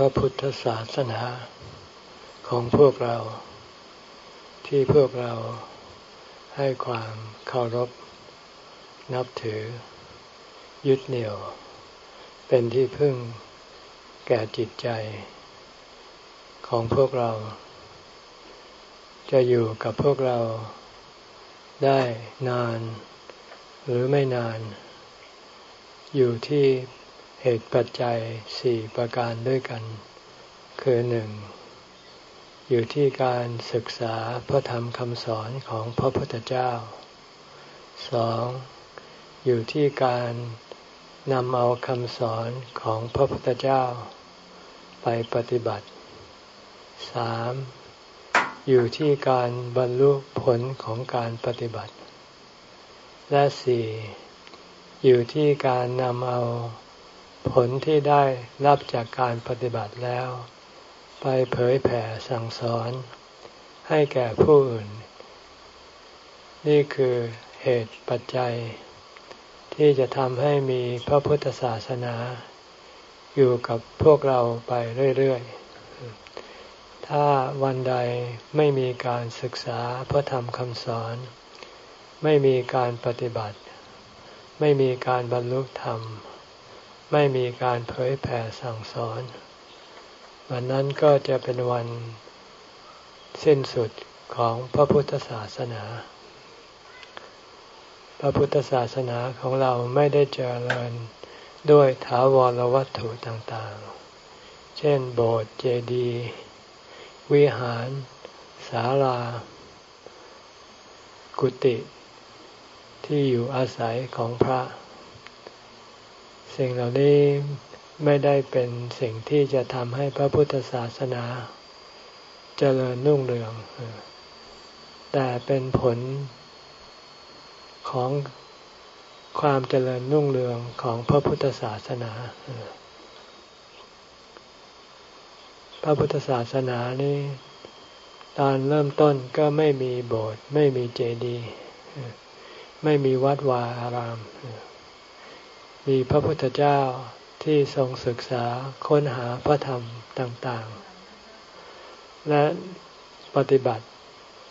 พระพุทธศาสนาของพวกเรา ที่พวกเราให้ความเคารพ นับถือ ยึดเหนี่ยว เป็นที่พึ่งแก่จิตใจ ของพวกเรา จะอยู่กับพวกเราได้นาน หรือไม่นาน อยู่ที่ เหตุปัจจัยสี่ประการด้วยกัน คือหนึ่งอยู่ที่การศึกษาพระธรรมคำสอนของพระพุทธเจ้าสองอยู่ที่การนำเอาคำสอนของพระพุทธเจ้า ไปปฏิบัติสามอยู่ที่การบรรลุผลของการปฏิบัติ และสี่อยู่ที่การนำเอา ผลที่ได้รับจากการปฏิบัติแล้ว ไปเผยแผ่สั่งสอน ให้แก่ผู้อื่น นี่คือเหตุปัจจัย ที่จะทำให้มีพระพุทธศาสนา อยู่กับพวกเราไปเรื่อยๆ ถ้าวันใดไม่มีการศึกษาพระธรรมคำสอน ไม่มีการปฏิบัติ ไม่มีการบรรลุธรรม ไม่มีการเผยแผ่สั่งสอน วันนั้นก็จะเป็นวันสิ้นสุดของพระพุทธศาสนา พระพุทธศาสนาของเราไม่ได้เจริญด้วยถาวรวัตถุต่างๆ เช่นโบสถ์เจดีย์วิหารศาลา กุฏิที่อยู่อาศัยของพระ สิ่งเหล่านี้ไม่ได้เป็นสิ่งที่จะทำให้พระพุทธศาสนาเจริญรุ่งเรือง แต่เป็นผลของความเจริญรุ่งเรืองของพระพุทธศาสนา พระพุทธศาสนานี้ตอนเริ่มต้นก็ไม่มีโบสถ์ไม่มีเจดีย์ไม่มีวัดวาอาราม มีพระพุทธเจ้าที่ทรงศึกษาค้นหาพระธรรมต่างๆ และปฏิบัติ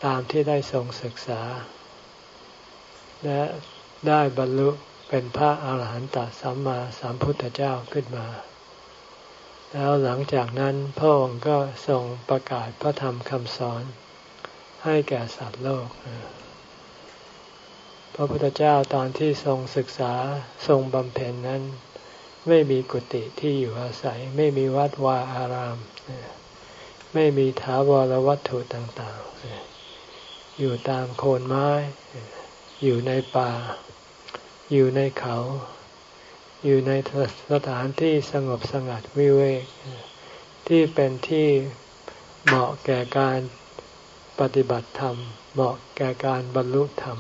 ตามที่ได้ทรงศึกษา และได้บรรลุเป็นพระอาหารหันตสัมมาสัมพุทธเจ้าขึ้นมา แล้วหลังจากนั้นพระองค์ก็ทรงประกาศพระธรรมคำสอนให้แก่สัตว์โลก พระพุทธเจ้าตอนที่ทรงศึกษาทรงบำเพ็ญนั้น ไม่มีกุฏิที่อยู่อาศัย ไม่มีวัดวาอาราม ไม่มีถาวรวัตถุต่างๆ อยู่ตามโคนไม้ อยู่ในป่า อยู่ในเขา อยู่ในสถานที่สงบสงัดวิเวก ที่เป็นที่เหมาะแก่การปฏิบัติธรรม เหมาะแก่การบรรลุธรรม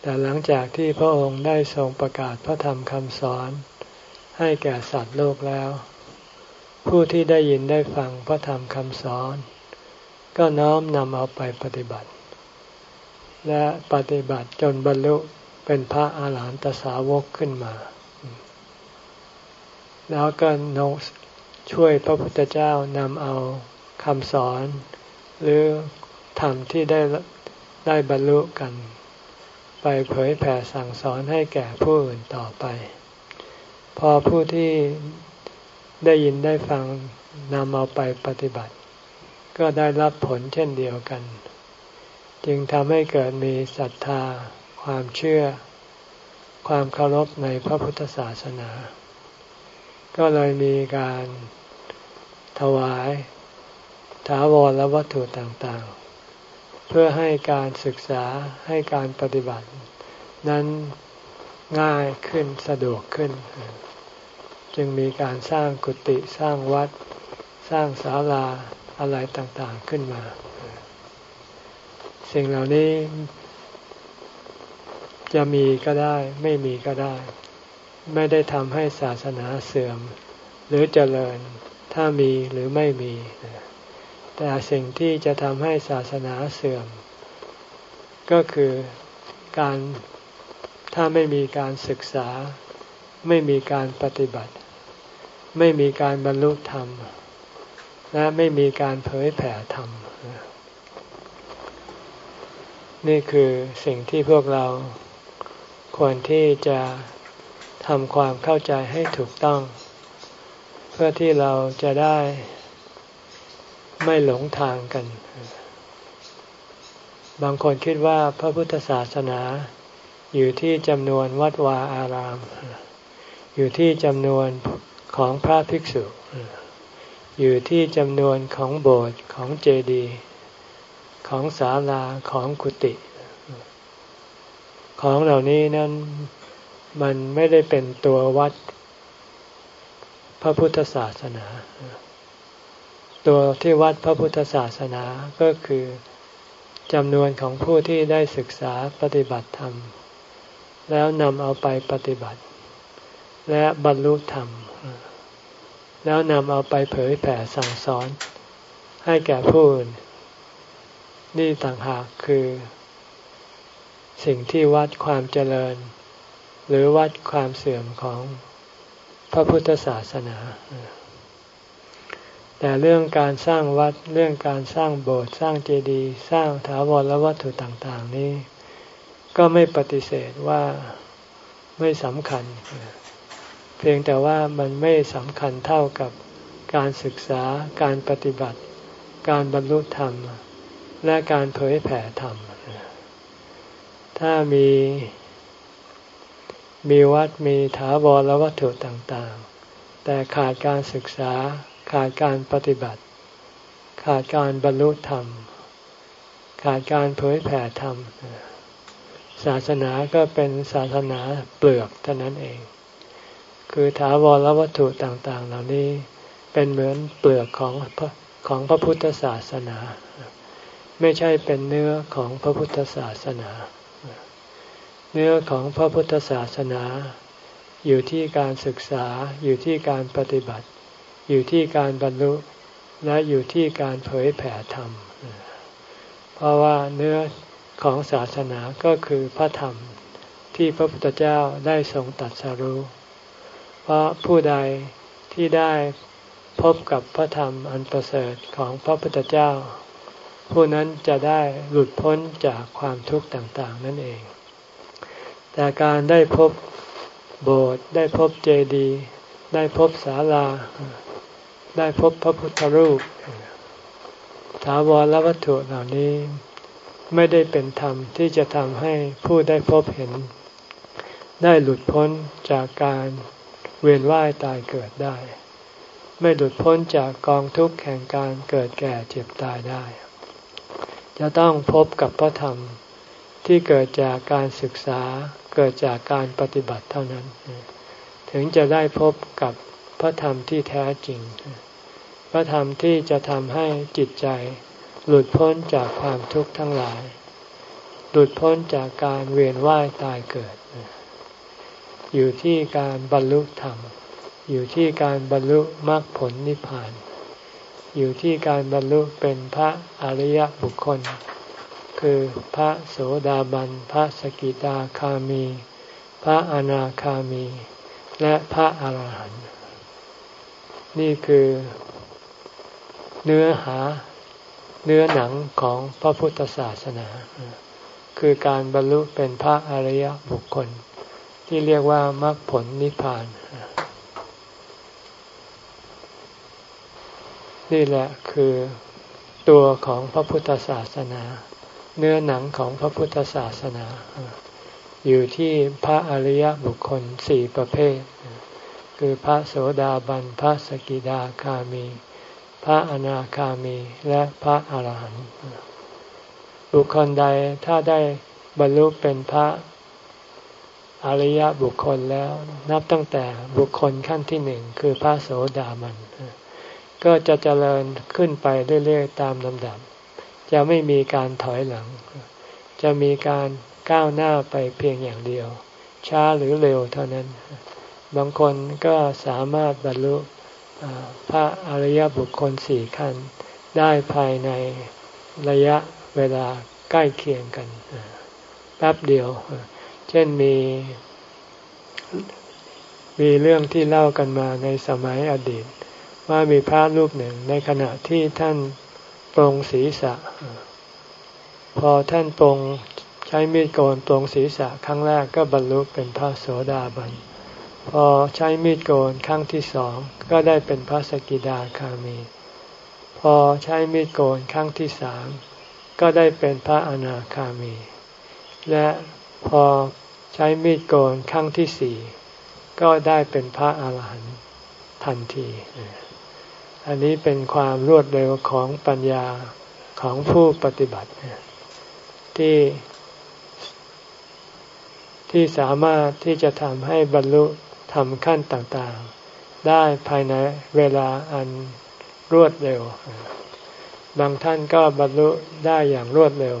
แต่หลังจากที่พระองค์ได้ทรงประกาศพระธรรมคำสอน ให้แก่สัตว์โลกแล้ว ผู้ที่ได้ยินได้ฟังพระธรรมคำสอน ก็น้อมนำเอาไปปฏิบัติ และปฏิบัติจนบรรลุเป็นพระอาหารหันตสาวกขึ้นมา แล้วก็นงช่วยพระพุทธเจ้านำเอาคำสอน หรือธรรมที่ได้ได้บรรลุกัน ไปเผยแผ่สั่งสอนให้แก่ผู้อื่นต่อไป พอผู้ที่ได้ยินได้ฟังนำเอาไปปฏิบัติ ก็ได้รับผลเช่นเดียวกัน จึงทำให้เกิดมีศรัทธา ความเชื่อ ความเคารพในพระพุทธศาสนา ก็เลยมีการถวายถาวรและวัตถุต่าง เพื่อให้การศึกษาให้การปฏิบัติ นั้นง่ายขึ้นสะดวกขึ้น จึงมีการสร้างกุฏิสร้างวัด สร้างศาลาอะไรต่างๆขึ้นมา สิ่งเหล่านี้จะมีก็ได้ไม่มีก็ได้ ไม่ได้ทำให้ศาสนาเสื่อม หรือเจริญถ้ามีหรือไม่มี แต่สิ่งที่จะทำให้ศาสนาเสื่อม ก็คือการถ้าไม่มีการศึกษา ไม่มีการปฏิบัติ ไม่มีการบรรลุธรรม และไม่มีการเผยแผ่ธรรม นี่คือสิ่งที่พวกเราควรที่จะทำความเข้าใจให้ถูกต้อง เพื่อที่เราจะได้ ไม่หลงทางกัน บางคนคิดว่าพระพุทธศาสนา อยู่ที่จำนวนวัดวาอาราม อยู่ที่จำนวนของพระภิกษุ อยู่ที่จำนวนของโบสถ์ของเจดีย์ของศาลาของกุฏิของเหล่านี้นั้นมันไม่ได้เป็นตัววัดพระพุทธศาสนา ตัวที่วัดพระพุทธศาสนาก็คือจำนวนของผู้ที่ได้ศึกษาปฏิบัติธรรม แล้วนำเอาไปปฏิบัติ และบรรลุธรรม แล้วนำเอาไปเผยแผ่สั่งสอน ให้แก่ผู้อื่น นี่ต่างหากคือ สิ่งที่วัดความเจริญ หรือวัดความเสื่อมของพระพุทธศาสนา แต่เรื่องการสร้างวัดเรื่องการสร้างโบสถ์สร้างเจดีย์สร้างถาวรและวัตถุต่างๆ นี้ ก็ไม่ปฏิเสธว่าไม่สำคัญ เพียงแต่ว่ามันไม่สำคัญเท่ากับการศึกษาการปฏิบัติ การบรรลุธรรม และการเผยแผ่ธรรม ถ้ามีมีวัดมีถาวรและวัตถุต่างๆ แต่ขาดการศึกษา ขาดการปฏิบัติ ขาดการบรรลุธรรม ขาดการเผยแผ่ธรรม ศาสนาก็เป็นศาสนาเปลือกเท่านั้นเอง คือถาวรแลวัตถุต่างๆ เหล่านี้เป็นเหมือนเปลือกของของพระพุทธศาสนา ไม่ใช่เป็นเนื้อของพระพุทธศาสนา เนื้อของพระพุทธศาสนา อยู่ที่การศึกษาอยู่ที่การปฏิบัติ อยู่ที่การบรรลุและอยู่ที่การเผยแผ่ธรรม เพราะว่าเนื้อของศาสนาก็คือพระธรรมที่พระพุทธเจ้าได้ทรงตัดสรู้ เพราะผู้ใดที่ได้พบกับพระธรรมอันประเสริฐของพระพุทธเจ้า ผู้นั้นจะได้หลุดพ้นจากความทุกข์ต่างๆ นั่นเอง แต่การได้พบโบสถ์ได้พบเจดีย์ได้พบศาลา ได้พบพระพุทธรูป ถาวรและวัตถุเหล่านี้ไม่ได้เป็นธรรมที่จะทำให้ผู้ได้พบเห็น ได้หลุดพ้นจากการเวียนว่ายตายเกิดได้ ไม่หลุดพ้นจากกองทุกข์แห่งการเกิดแก่เจ็บตายได้ จะต้องพบกับพระธรรมที่เกิดจากการศึกษาเกิดจากการปฏิบัติเท่านั้น ถึงจะได้พบกับพระธรรมที่แท้จริง พระธรรมที่จะทำให้จิตใจ หลุดพ้นจากความทุกข์ทั้งหลาย หลุดพ้นจากการเวียนว่ายตายเกิด อยู่ที่การบรรลุธรรม อยู่ที่การบรรลุมรรคผลนิพพาน อยู่ที่การบรรลุเป็นพระอริยบุคคล คือพระโสดาบัน พระสกิตาคามี พระอนาคามี และพระอาหารหันต์นี่คือ เนื้อหาเนื้อหนังของพระพุทธศาสนา คือการบรรลุเป็นพระอริยบุคคล ที่เรียกว่ามรรคผลนิพพาน นี่แหละคือตัวของพระพุทธศาสนา เนื้อหนังของพระพุทธศาสนา อยู่ที่พระอริยบุคคลสี่ประเภท คือพระโสดาบันพระสกิดาคามี พระอนาคามีและพระอาหารหันต์บุคคลใดถ้าได้บรรลุเป็นพระอริยบุคคลแล้วนับตั้งแต่บุคคลขั้นที่หนึ่งคือพระโสดาบันก็จะเจริญขึ้นไปเรื่อยๆตามลำดับ จะไม่มีการถอยหลัง จะมีการก้าวหน้าไปเพียงอย่างเดียว ช้าหรือเร็วเท่านั้น บางคนก็สามารถบรรลุ พระอริยบุคคลสี่ขั้นได้ภายในระยะเวลาใกล้เคียงกันแป๊บเดียว เช่นมี มีเรื่องที่เล่ากันมาในสมัยอดีต ว่ามีพระรูปหนึ่งในขณะที่ท่านปรงศีรษะ พอท่านปรงใช้มีดโกนปรงศีรษะครั้งแรกก็บรรลุเป็นพระโสดาบัน พอใช้มีดโกนครั้งที่สองก็ได้เป็นพระสกิดาคามี พอใช้มีดโกนครั้งที่สามก็ได้เป็นพระอนาคามี และพอใช้มีดโกนครั้งที่สี่ก็ได้เป็นพระอาหารหันต์ทันที อันนี้เป็นความรวดเร็วของปัญญาของผู้ปฏิบัติ ที่ที่สามารถที่จะทำให้บรรลุ ทำขั้นต่างๆ ได้ภายในเวลาอันรวดเร็ว บางท่านก็บรรลุได้อย่างรวดเร็ว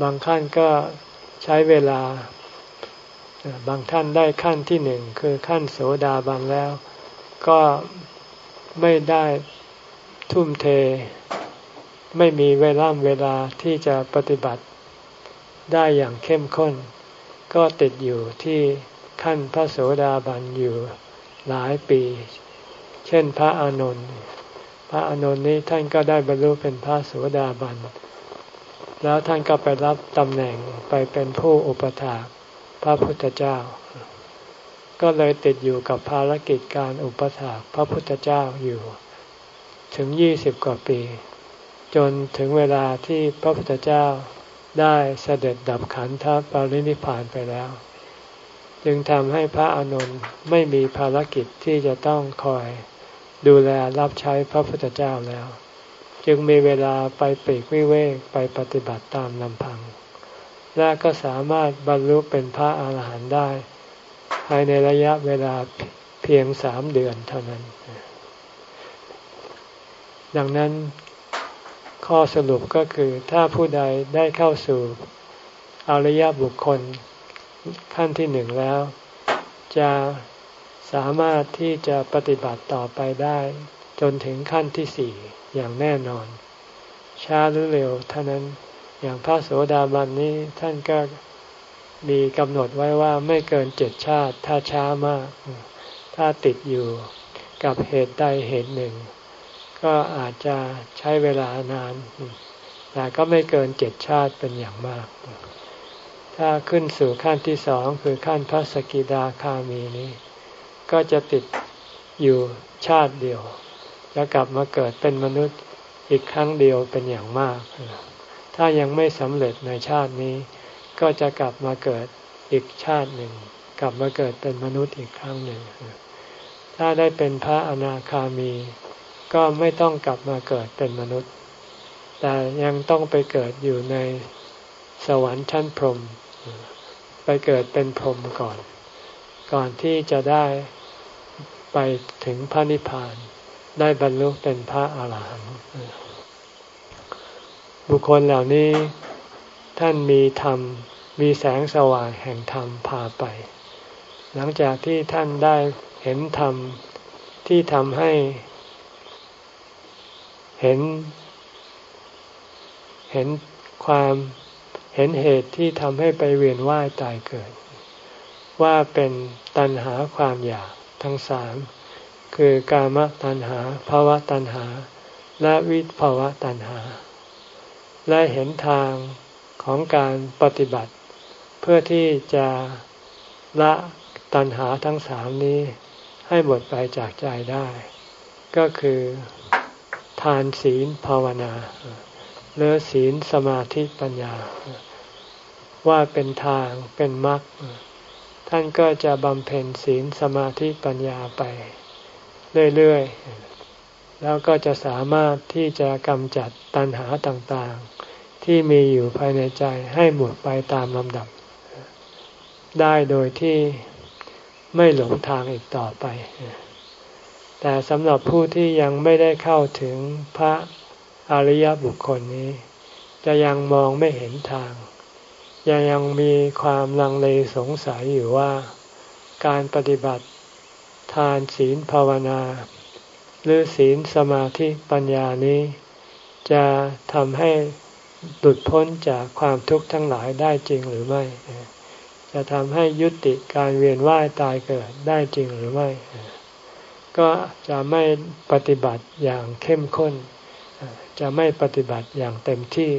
บางขั้นก็ใช้เวลา บางท่านได้ขั้นที่หนึ่งคือขั้นโสดาบันแล้ว ก็ไม่ได้ทุ่มเท ไม่มีเวลาเวลาที่จะปฏิบัติได้อย่างเข้มข้น ก็ติดอยู่ที่ ขั้นพระโสดาบันอยู่หลายปี เช่นพระอานนท์พระอานนท์นี้ท่านก็ได้บรรลุเป็นพระโสดาบัน แล้วท่านก็ไปรับตำแหน่งไปเป็นผู้อุปถากพระพุทธเจ้า ก็เลยติดอยู่กับภารกิจการอุปถากพระพุทธเจ้าอยู่ ถึงยี่สิบกว่าปี จนถึงเวลาที่พระพุทธเจ้าได้เสด็จดับขันธปรินิพานไปแล้ว จึงทำให้พระอานนท์ไม่มีภารกิจที่จะต้องคอยดูแลรับใช้พระพุทธเจ้าแล้ว จึงมีเวลาไปปีกวิเวกไปปฏิบัติตามลำพัง และก็สามารถบรรลุเป็นพระอาหารหันต์ได้ ภายในระยะเวลาเพียงสามเดือนเท่านั้น ดังนั้นข้อสรุปก็คือถ้าผู้ใดได้เข้าสู่อริยบุคคล ขั้นที่หนึ่งแล้ว จะสามารถที่จะปฏิบัติต่อไปได้ จนถึงขั้นที่สี่อย่างแน่นอน ช้าหรือเร็วเท่านั้นอย่างพระโสดาบันนี้ท่านก็มีกำหนดไว้ว่าไม่เกินเจ็ดชาติ ถ้าช้ามาก ถ้าติดอยู่กับเหตุใดเหตุหนึ่ง ก็อาจจะใช้เวลานาน แต่ก็ไม่เกินเจ็ดชาติเป็นอย่างมาก ถ้าขึ้นสู่ขั้นที่สองคือขั้นพระสกิดาคามีนี้ ก็จะติดอยู่ชาติเดียวจะกลับมาเกิดเป็นมนุษย์อีกครั้งเดียวเป็นอย่างมาก ถ้ายังไม่สำเร็จในชาตินี้ ก็จะกลับมาเกิดอีกชาติหนึ่ง กลับมาเกิดเป็นมนุษย์อีกครั้งหนึ่ง ถ้าได้เป็นพระอนาคามี ก็ไม่ต้องกลับมาเกิดเป็นมนุษย์ แต่ยังต้องไปเกิดอยู่ในสวรรค์ชั้นพรหม ไปเกิดเป็นพรหมก่อน ก่อนที่จะได้ไปถึงพระนิพพาน ได้บรรลุเป็นพระอาหารหันต์บุคคลเหล่านี้ท่านมีธรรมมีแสงสว่างแห่งธรรมพาไป หลังจากที่ท่านได้เห็นธรรมที่ทำให้เห็น เห็นความ เห็นเหตุที่ทำให้ไปเวียนว่ายตายเกิด ว่าเป็นตัณหาความอยากทั้งสามคือกามตัณหาภาวะตัณหา และวิภาวะตัณหา และเห็นทางของการปฏิบัติ เพื่อที่จะละตัณหาทั้งสามนี้ให้หมดไปจากใจได้ ก็คือทานศีลภาวนา เลือศีลสมาธิปัญญา ว่าเป็นทางเป็นมรรคท่านก็จะบำเพ็ญศีลสมาธิปัญญาไป เรื่อยๆ แล้วก็จะสามารถที่จะกำจัดตัณหาต่างๆ ที่มีอยู่ภายในใจให้หมดไปตามลำดับ ได้โดยที่ไม่หลงทางอีกต่อไป แต่สำหรับผู้ที่ยังไม่ได้เข้าถึงพระ อริยบุคคลนี้ จะยังมองไม่เห็นทาง ยังยังมีความลังเลสงสัยอยู่ว่า การปฏิบัติทานศีลภาวนา หรือศีลสมาธิปัญญานี้ จะทำให้หลุดพ้นจากความทุกข์ทั้งหลายได้จริงหรือไม่จจะทำให้ยุติการเวียนว่ายตายเกิดได้จริงหรือไม่ ก็จะไม่ปฏิบัติอย่างเข้มข้น จะไม่ปฏิบัติอย่างเต็มที่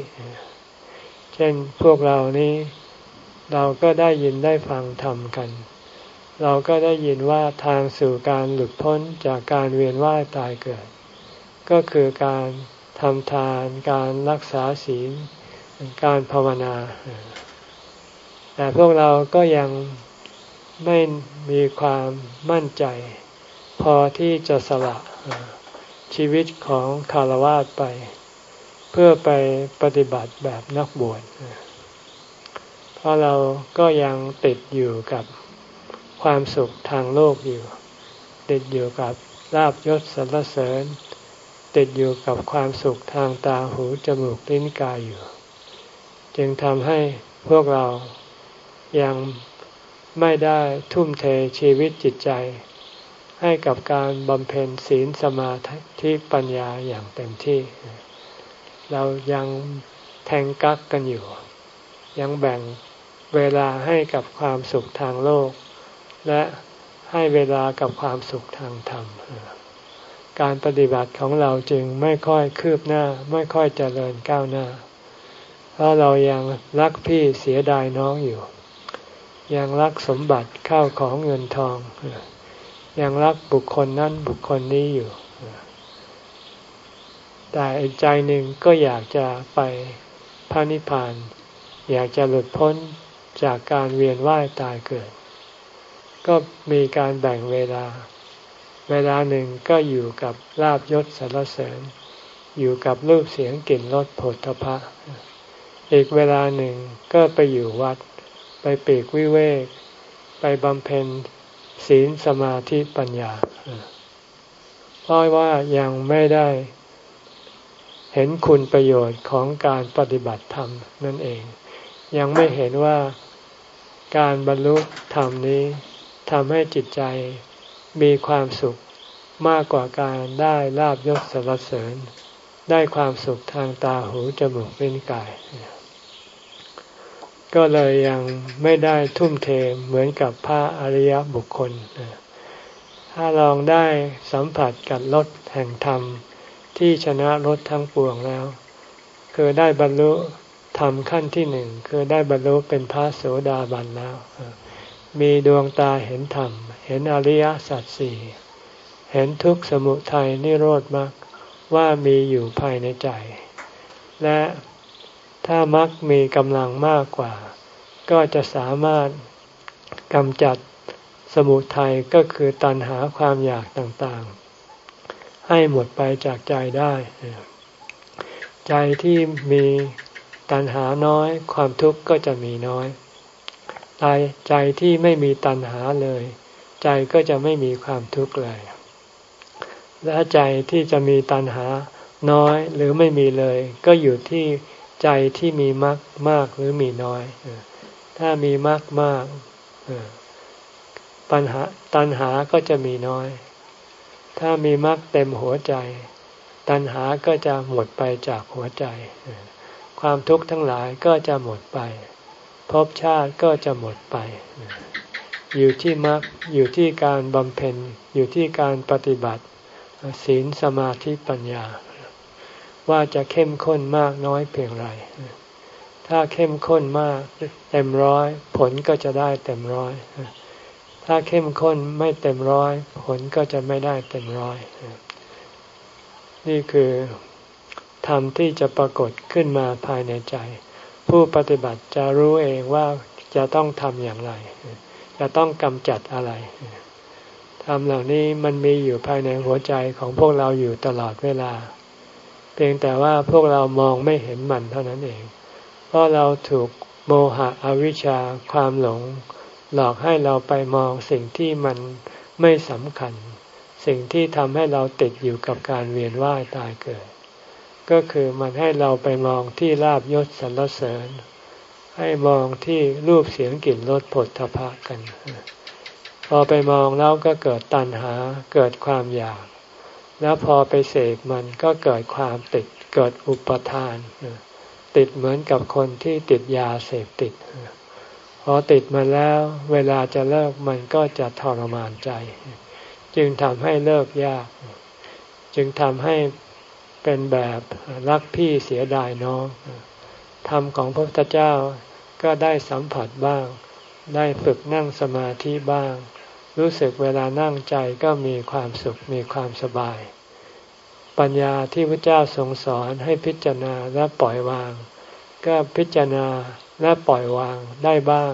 เช่นพวกเรานี้ เราก็ได้ยินได้ฟังทำกัน เราก็ได้ยินว่าทางสู่การหลุดพ้นจากการเวียนว่ายตายเกิด ก็คือการทำทานการรักษาศีล การภาวนา แต่พวกเราก็ยังไม่มีความมั่นใจ พอที่จะสละ ชีวิตของคารวะไป เพื่อไปปฏิบัติแบบนักบวชเพราะเราก็ยังติดอยู่กับความสุขทางโลกอยู่ ติดอยู่กับลาบยศสรรเสริญ ติดอยู่กับความสุขทางตาหูจมูกลิ้นกายอยู่ จึงทำให้พวกเรายังไม่ได้ทุ่มเทชีวิตจิตใจ ให้กับการบำเพ็ญศีลสมาธิปัญญาอย่างเต็มที่ เรายังแทงกักกันอยู่ ยังแบ่งเวลาให้กับความสุขทางโลก และให้เวลากับความสุขทางธรรม การปฏิบัติของเราจึงไม่ค่อยคืบหน้าไม่ค่อยเจริญก้าวหน้า เพราะเรายังรักพี่เสียดายน้องอยู่ ยังรักสมบัติเข้าของเงินทอง ยังรักบุคคลนั้นบุคคลนี้อยู่ แต่อีกใจหนึ่งก็อยากจะไปพระนิพพาน อยากจะหลุดพ้นจากการเวียนว่ายตายเกิด ก็มีการแบ่งเวลา เวลาหนึ่งก็อยู่กับลาบยศสรรเสริญ อยู่กับรูปเสียงกลิ่นรสผลทพะ อีกเวลาหนึ่งก็ไปอยู่วัด ไปปีกวิเวก ไปบำเพ็ญ ศีลสมาธิปัญญา เพราะว่ายังไม่ได้เห็นคุณประโยชน์ของการปฏิบัติธรรมนั่นเอง ยังไม่เห็นว่าการบรรลุธรรมนี้ทำให้จิตใจมีความสุขมากกว่าการได้ลาบยศสรรเสริญ ได้ความสุขทางตาหูจมูกลิ้นกาย ก็เลยยังไม่ได้ทุ่มเทเหมือนกับพระอริยบุคคล ถ้าลองได้สัมผัสกับรถแห่งธรรมที่ชนะรถทั้งปวงแล้ว คือได้บรรลุธรรมขั้นที่หนึ่งคือได้บรรลุเป็นพระโสดาบันแล้ว มีดวงตาเห็นธรรม เห็นอริยสัจสี่เห็นทุกสมุทัยนิโรธมรรคว่ามีอยู่ภายในใจ และ ถ้ามรรคมีกำลังมากกว่า ก็จะสามารถกำจัดสมุทัยก็คือตัณหาความอยากต่างๆ ให้หมดไปจากใจได้ ใจที่มีตัณหาน้อย ความทุกข์ก็จะมีน้อยใจใจที่ไม่มีตัณหาเลย ใจก็จะไม่มีความทุกข์เลย และใจที่จะมีตัณหาน้อยหรือไม่มีเลย ก็อยู่ที่ ใจที่มีมากมากหรือมีน้อย ถ้ามีมากมากปัญหาตัณหาก็จะมีน้อย ถ้ามีมากเต็มหัวใจ ตัณหาก็จะหมดไปจากหัวใจ ความทุกข์ทั้งหลายก็จะหมดไปภพชาติก็จะหมดไป อยู่ที่มรรคอยู่ที่การบำเพ็ญ อยู่ที่การปฏิบัติ ศีลสมาธิปัญญา ว่าจะเข้มข้นมากน้อยเพียงไร ถ้าเข้มข้นมากเต็มร้อย ผลก็จะได้เต็มร้อย ถ้าเข้มข้นไม่เต็มร้อย ผลก็จะไม่ได้เต็มร้อย นี่คือธรรมที่จะปรากฏขึ้นมาภายในใจ ผู้ปฏิบัติจะรู้เองว่าจะต้องทำอย่างไร จะต้องกำจัดอะไรธรรมเหล่านี้มันมีอยู่ภายในหัวใจของพวกเราอยู่ตลอดเวลา พียงแต่ว่าพวกเรามองไม่เห็นมันเท่านั้นเอง เพราะเราถูกโมหะอวิชชาความหลง หลอกให้เราไปมองสิ่งที่มันไม่สำคัญ สิ่งที่ทำให้เราติดอยู่กับการเวียนว่ายตายเกิด ก็คือมันให้เราไปมองที่ลาบยศสรรเสริญ ให้มองที่รูปเสียงกลิ่นรสผลทพะกัน พอไปมองแล้วก็เกิดตัณหาเกิดความอยาก แล้วพอไปเสกมันก็เกิดความติดเกิดอุปทาน ติดเหมือนกับคนที่ติดยาเสพติดพพอติดมาแล้วเวลาจะเลิกมันก็จะทรมานใจ จึงทำให้เลิกยาก จึงทำให้เป็นแบบรักพี่เสียดายน้องธรรมของพระพุทธเจ้าก็ได้สัมผัสบ้าง ได้ฝึกนั่งสมาธิบ้าง รู้สึกเวลานั่งใจก็มีความสุขมีความสบาย ปัญญาที่พระเจ้าทรงสอนให้พิจารณาและปล่อยวาง ก็พิจารณาและปล่อยวางได้บ้าง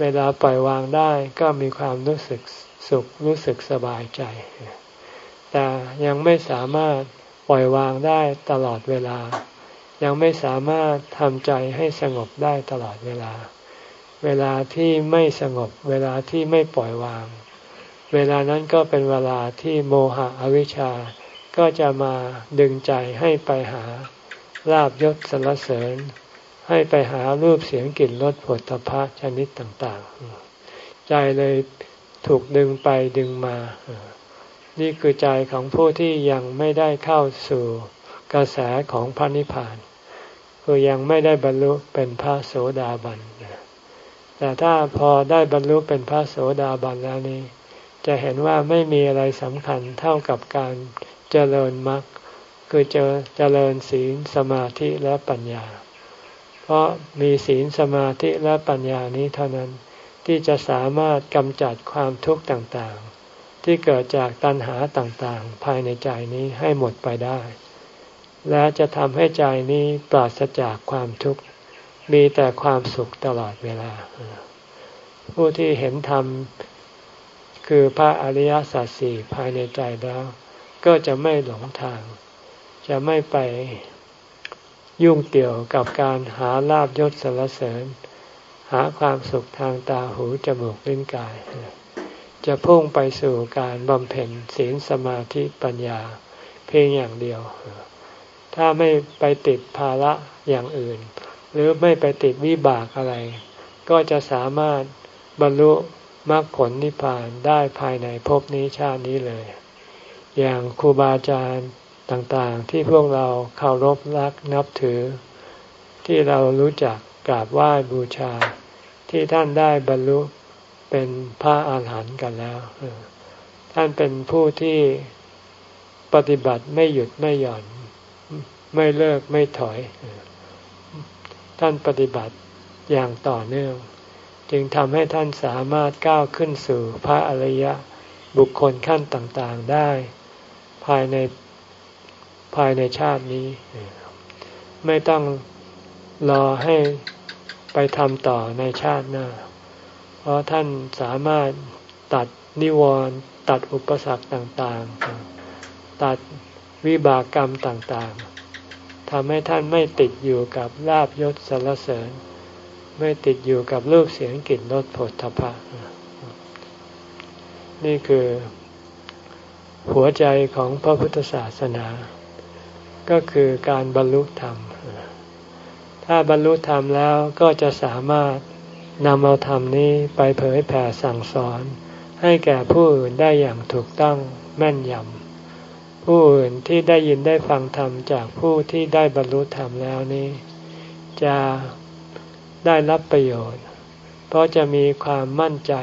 เวลาปล่อยวางได้ก็มีความรู้สึกสุขรู้สึกสบายใจ แต่ยังไม่สามารถปล่อยวางได้ตลอดเวลา ยังไม่สามารถทำใจให้สงบได้ตลอดเวลา เวลาที่ไม่สงบ เวลาที่ไม่ปล่อยวาง เวลานั้นก็เป็นเวลาที่โมหะอวิชชา ก็จะมาดึงใจให้ไปหาลาบยศสรรเสริญ ให้ไปหารูปเสียงกลิ่นรสผลตภะชนิดต่างๆ ใจเลยถูกดึงไปดึงมา นี่คือใจของผู้ที่ยังไม่ได้เข้าสู่กระแสของพระนิพพาน คือยังไม่ได้บรรลุเป็นพระโสดาบัน แต่ถ้าพอได้บรรลุเป็นพระโสดาบันแล้วนี้ จะเห็นว่าไม่มีอะไรสำคัญเท่ากับการเจริญมรรคคือเจเจริญศีลสมาธิและปัญญา เพราะมีศีลสมาธิและปัญญานี้เท่านั้นที่จะสามารถกำจัดความทุกข์ต่างๆ ที่เกิดจากตัณหาต่างๆ ภายในใจนี้ให้หมดไปได้ และจะทำให้ใจนี้ปราศจากความทุกข์ มีแต่ความสุขตลอดเวลา ผู้ที่เห็นธรรมคือพระอริยสัจสี่ภายในใจแล้ว ก็จะไม่หลงทาง จะไม่ไปยุ่งเกี่ยวกับการหาลาบยศสรรเสริญ หาความสุขทางตาหูจมูกลิ้นกาย จะพุ่งไปสู่การบำเพ็ญศีลสมาธิปัญญาเพียงอย่างเดียว ถ้าไม่ไปติดภาระอย่างอื่น หรือไม่ไปติดวิบากอะไร ก็จะสามารถบรรลุมรรคผลนิพพานได้ภายในภพนี้ชาตินี้เลย อย่างครูบาอาจารย์ต่างๆ ที่พวกเราเคารพรักนับถือ ที่เรารู้จักกราบไหว้บูชา ที่ท่านได้บรรลุเป็นพระอาหารหันต์กันแล้ว ท่านเป็นผู้ที่ปฏิบัติไม่หยุดไม่หย่อน ไม่เลิกไม่ถอย ท่านปฏิบัติอย่างต่อเนื่อง จึงทำให้ท่านสามารถก้าวขึ้นสู่พระอริยะบุคคลขั้นต่างๆได้ ภายในภายในชาตินี้ ไม่ต้องรอให้ไปทำต่อในชาติหน้า เพราะท่านสามารถตัดนิวรณ์ตัดอุปสรรคต่างๆ ตัดวิบากกรรมต่างๆ ทำให้ท่านไม่ติดอยู่กับลาบยศสรรเสริญ ไม่ติดอยู่กับรูปเสียงกลิ่นรสผลทพะนี่คือ หัวใจของพระพุทธศาสนา ก็คือการบรรลุธรรม ถ้าบรรลุธรรมแล้วก็จะสามารถนำเอาธรรมนี้ไปเผยแผ่สั่งสอน ให้แก่ผู้อื่นได้อย่างถูกต้องแม่นยำ ผู้อื่นที่ได้ยินได้ฟังธรรมจากผู้ที่ได้บรรลุธรรมแล้วนี้ จะได้รับประโยชน์ เพราะจะมีความมั่นใจ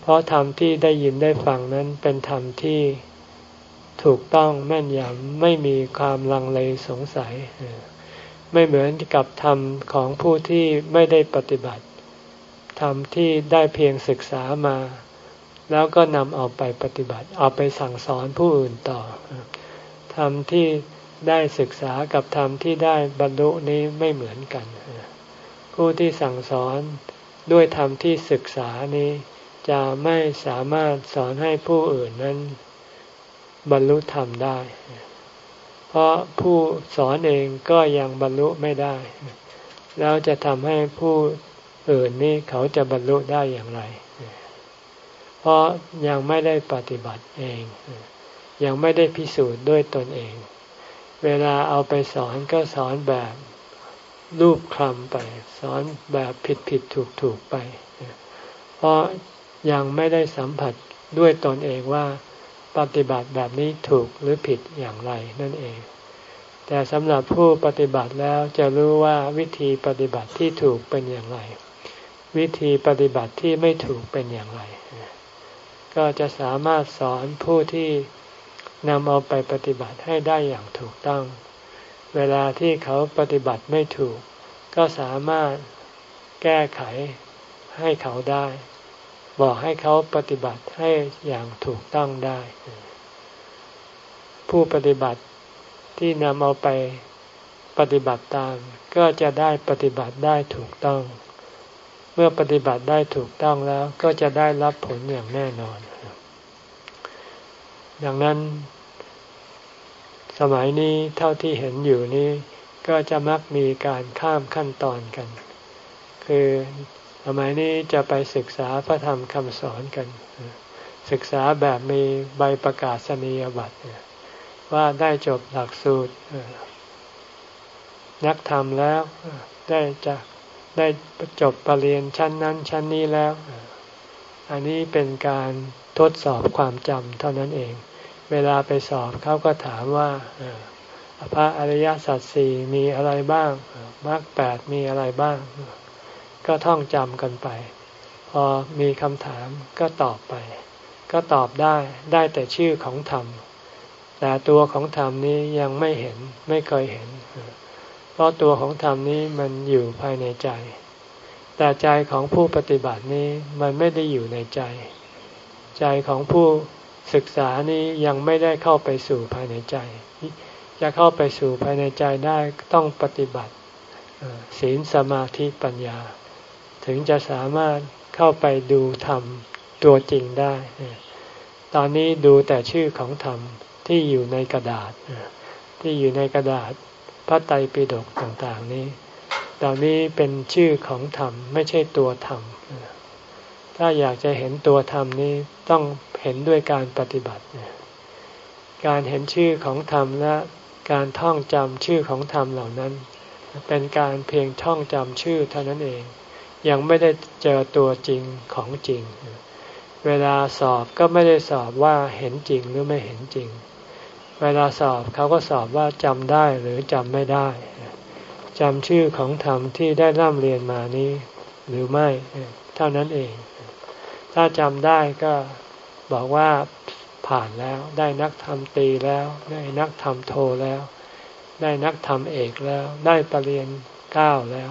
เพราะธรรมที่ได้ยินได้ฟังนั้นเป็นธรรมที่ถูกต้องแม่นยำไม่มีความลังเลสงสัย ไม่เหมือนกับธรรมของผู้ที่ไม่ได้ปฏิบัติธรรมที่ได้เพียงศึกษามา แล้วก็นำเอาไปปฏิบัติ เอาไปสั่งสอนผู้อื่นต่อธรรมที่ได้ศึกษากับธรรมที่ได้บรรลุนี้ไม่เหมือนกัน ผู้ที่สั่งสอนด้วยธรรมที่ศึกษานี้ จะไม่สามารถสอนให้ผู้อื่นนั้น บรรลุธรรมได้ เพราะผู้สอนเองก็ยังบรรลุไม่ได้ แล้วจะทำให้ผู้อื่นนี่เขาจะบรรลุได้อย่างไร เพราะยังไม่ได้ปฏิบัติเอง ยังไม่ได้พิสูจน์ด้วยตนเอง เวลาเอาไปสอนก็สอนแบบรูปคลำไป สอนแบบผิดผิดถูกถูกไป เพราะยังไม่ได้สัมผัสด้วยตนเองว่าปฏิบัติแบบนี้ถูกหรือผิดอย่างไรนั่นเอง แต่สำหรับผู้ปฏิบัติแล้วจะรู้ว่าวิธีปฏิบัติที่ถูกเป็นอย่างไร วิธีปฏิบัติที่ไม่ถูกเป็นอย่างไร ก็จะสามารถสอนผู้ที่นำเอาไปปฏิบัติให้ได้อย่างถูกต้อง เวลาที่เขาปฏิบัติไม่ถูก ก็สามารถแก้ไขให้เขาได้ บอกให้เขาปฏิบัติให้อย่างถูกต้องได้ ผู้ปฏิบัติที่นำเอาไปปฏิบัติตาม ก็จะได้ปฏิบัติได้ถูกต้อง เมื่อปฏิบัติได้ถูกต้องแล้วก็จะได้รับผลอย่างแน่นอน ดังนั้น สมัยนี้เท่าที่เห็นอยู่นี้ ก็จะมักมีการข้ามขั้นตอนกัน คือสมัยนี้จะไปศึกษาพระธรรมคำสอนกัน ศึกษาแบบมีใบประกาศนียบัตรว่าได้จบหลักสูตรนักธรรมแล้วได้จะ ได้จบปรริญญาชั้นนั้น ชั้นนี้แล้ว อันนี้เป็นการทดสอบความจำเท่านั้นเอง เวลาไปสอบเขาก็ถามว่าพระอริยสัจสี่มีอะไรบ้างมรรคแปดมีอะไรบ้าง ก็ท่องจำกันไป พอมีคำถามก็ตอบไป ก็ตอบได้ได้แต่ชื่อของธรรม แต่ตัวของธรรมนี้ยังไม่เห็นไม่เคยเห็น ราะตัวของธรรมนี้มันอยู่ภายในใจ แต่ใจของผู้ปฏิบัตินี้มันไม่ได้อยู่ในใจ ใจของผู้ศึกษานี้ยังไม่ได้เข้าไปสู่ภายในใจ จะเข้าไปสู่ภายในใจได้ต้องปฏิบัติศีลสมาธิปัญญา ถึงจะสามารถเข้าไปดูธรรมตัวจริงได้ ตอนนี้ดูแต่ชื่อของธรรมที่อยู่ในกระดาษที่อยู่ในกระดาษ พระไตรปิฎกต่างๆนี้ตอนนี้เป็นชื่อของธรรมไม่ใช่ตัวธรรม ถ้าอยากจะเห็นตัวธรรมนี้ต้องเห็นด้วยการปฏิบัติ การเห็นชื่อของธรรมและการท่องจำชื่อของธรรมเหล่านั้น เป็นการเพียงท่องจำชื่อเท่านั้นเอง ยังไม่ได้เจอตัวจริงของจริง เวลาสอบก็ไม่ได้สอบว่าเห็นจริงหรือไม่เห็นจริง เวลาสอบเขาก็สอบว่าจำได้หรือจำไม่ได้จำชื่อของธรรมที่ได้ร่ำเรียนมานี้ หรือไม่เท่านั้นเอง ถ้าจำได้ก็บอกว่าผ่านแล้ว ได้นักธรรมตีแล้ว ได้นักธรรมโทแล้ว ได้นักธรรมเอกแล้ว ได้ปรริญญาเก้าแล้ว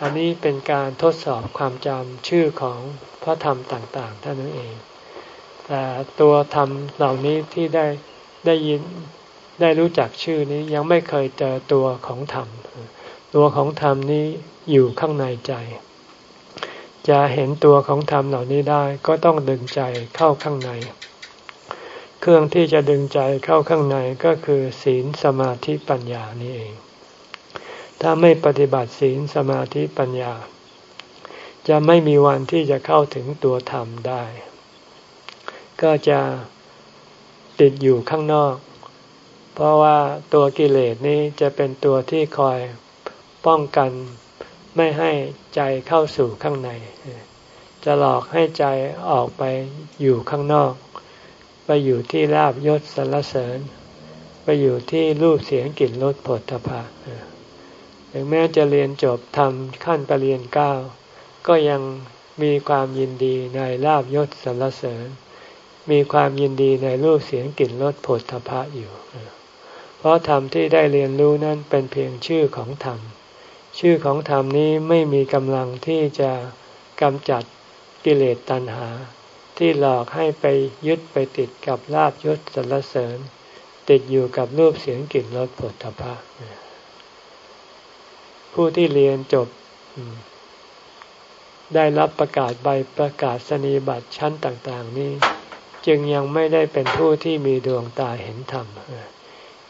อันนี้เป็นการทดสอบความจำชื่อของพระธรรมต่างๆเท่านั้นเองแต่ตัวธรรมเหล่านี้ที่ได้ ได้ยินได้รู้จักชื่อนี้ยังไม่เคยเจอตัวของธรรม ตัวของธรรมนี้อยู่ข้างในใจ จะเห็นตัวของธรรมเหล่านี้ได้ก็ต้องดึงใจเข้าข้างใน เครื่องที่จะดึงใจเข้าข้างในก็คือศีลสมาธิปัญญานี่เอง ถ้าไม่ปฏิบัติศีลสมาธิปัญญา จะไม่มีวันที่จะเข้าถึงตัวธรรมได้ ก็จะ ติดอยู่ข้างนอก เพราะว่าตัวกิเลสนี้จะเป็นตัวที่คอยป้องกันไม่ให้ใจเข้าสู่ข้างใน จะหลอกให้ใจออกไปอยู่ข้างนอก ไปอยู่ที่ลาบยศสรรเสริญ ไปอยู่ที่รูปเสียงกลิ่นรสผลทพะถึงแม้จะเรียนจบทำขั้นปรริญญาเก้าก็ยังมีความยินดีในลาบยศสรรเสริญ มีความยินดีในรูปเสียงกลิ่นรสผลทพะอยู่ เพราะธรรมที่ได้เรียนรู้นั้นเป็นเพียงชื่อของธรรม ชื่อของธรรมนี้ไม่มีกำลังที่จะกำจัดกิเลสตัณหา ที่หลอกให้ไปยึดไปติดกับลาบยศสรรเสริญ ติดอยู่กับรูปเสียงกลิ่นรสผลทพะผู้ที่เรียนจบได้รับประกาศใบประกาศนียบัตรชั้นต่าง ๆ นี้ จึงยังไม่ได้เป็นผู้ที่มีดวงตาเห็นธรรม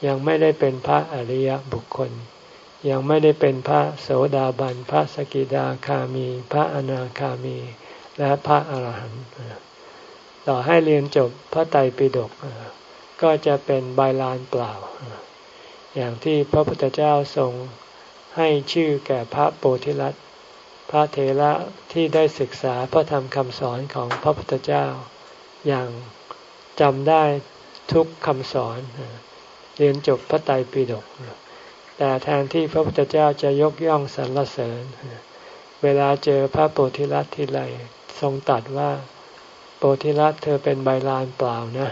ยังไม่ได้เป็นพระอริยบุคคล ยังไม่ได้เป็นพระโสดาบัน พระสกิดาคามี พระอนาคามี และพระอรหันต์ต่อให้เรียนจบพระไตรปิฎกก็จะเป็นใบลานเปล่า อย่างที่พระพุทธเจ้าทรงให้ชื่อแก่พระโพธิลัตพระเทระที่ได้ศึกษาพระธรรมคำสอนของพระพุทธเจ้า อย่างจำได้ทุกคำสอนเรียนจบพระไตรปิฎกแต่แทนที่พระพุทธเจ้าจะยกย่องสรรเสริญ เวลาเจอพระโพธิลัตทีไรทรงตัดว่าโพธิลัตเธอเป็นใบลานเปล่านะ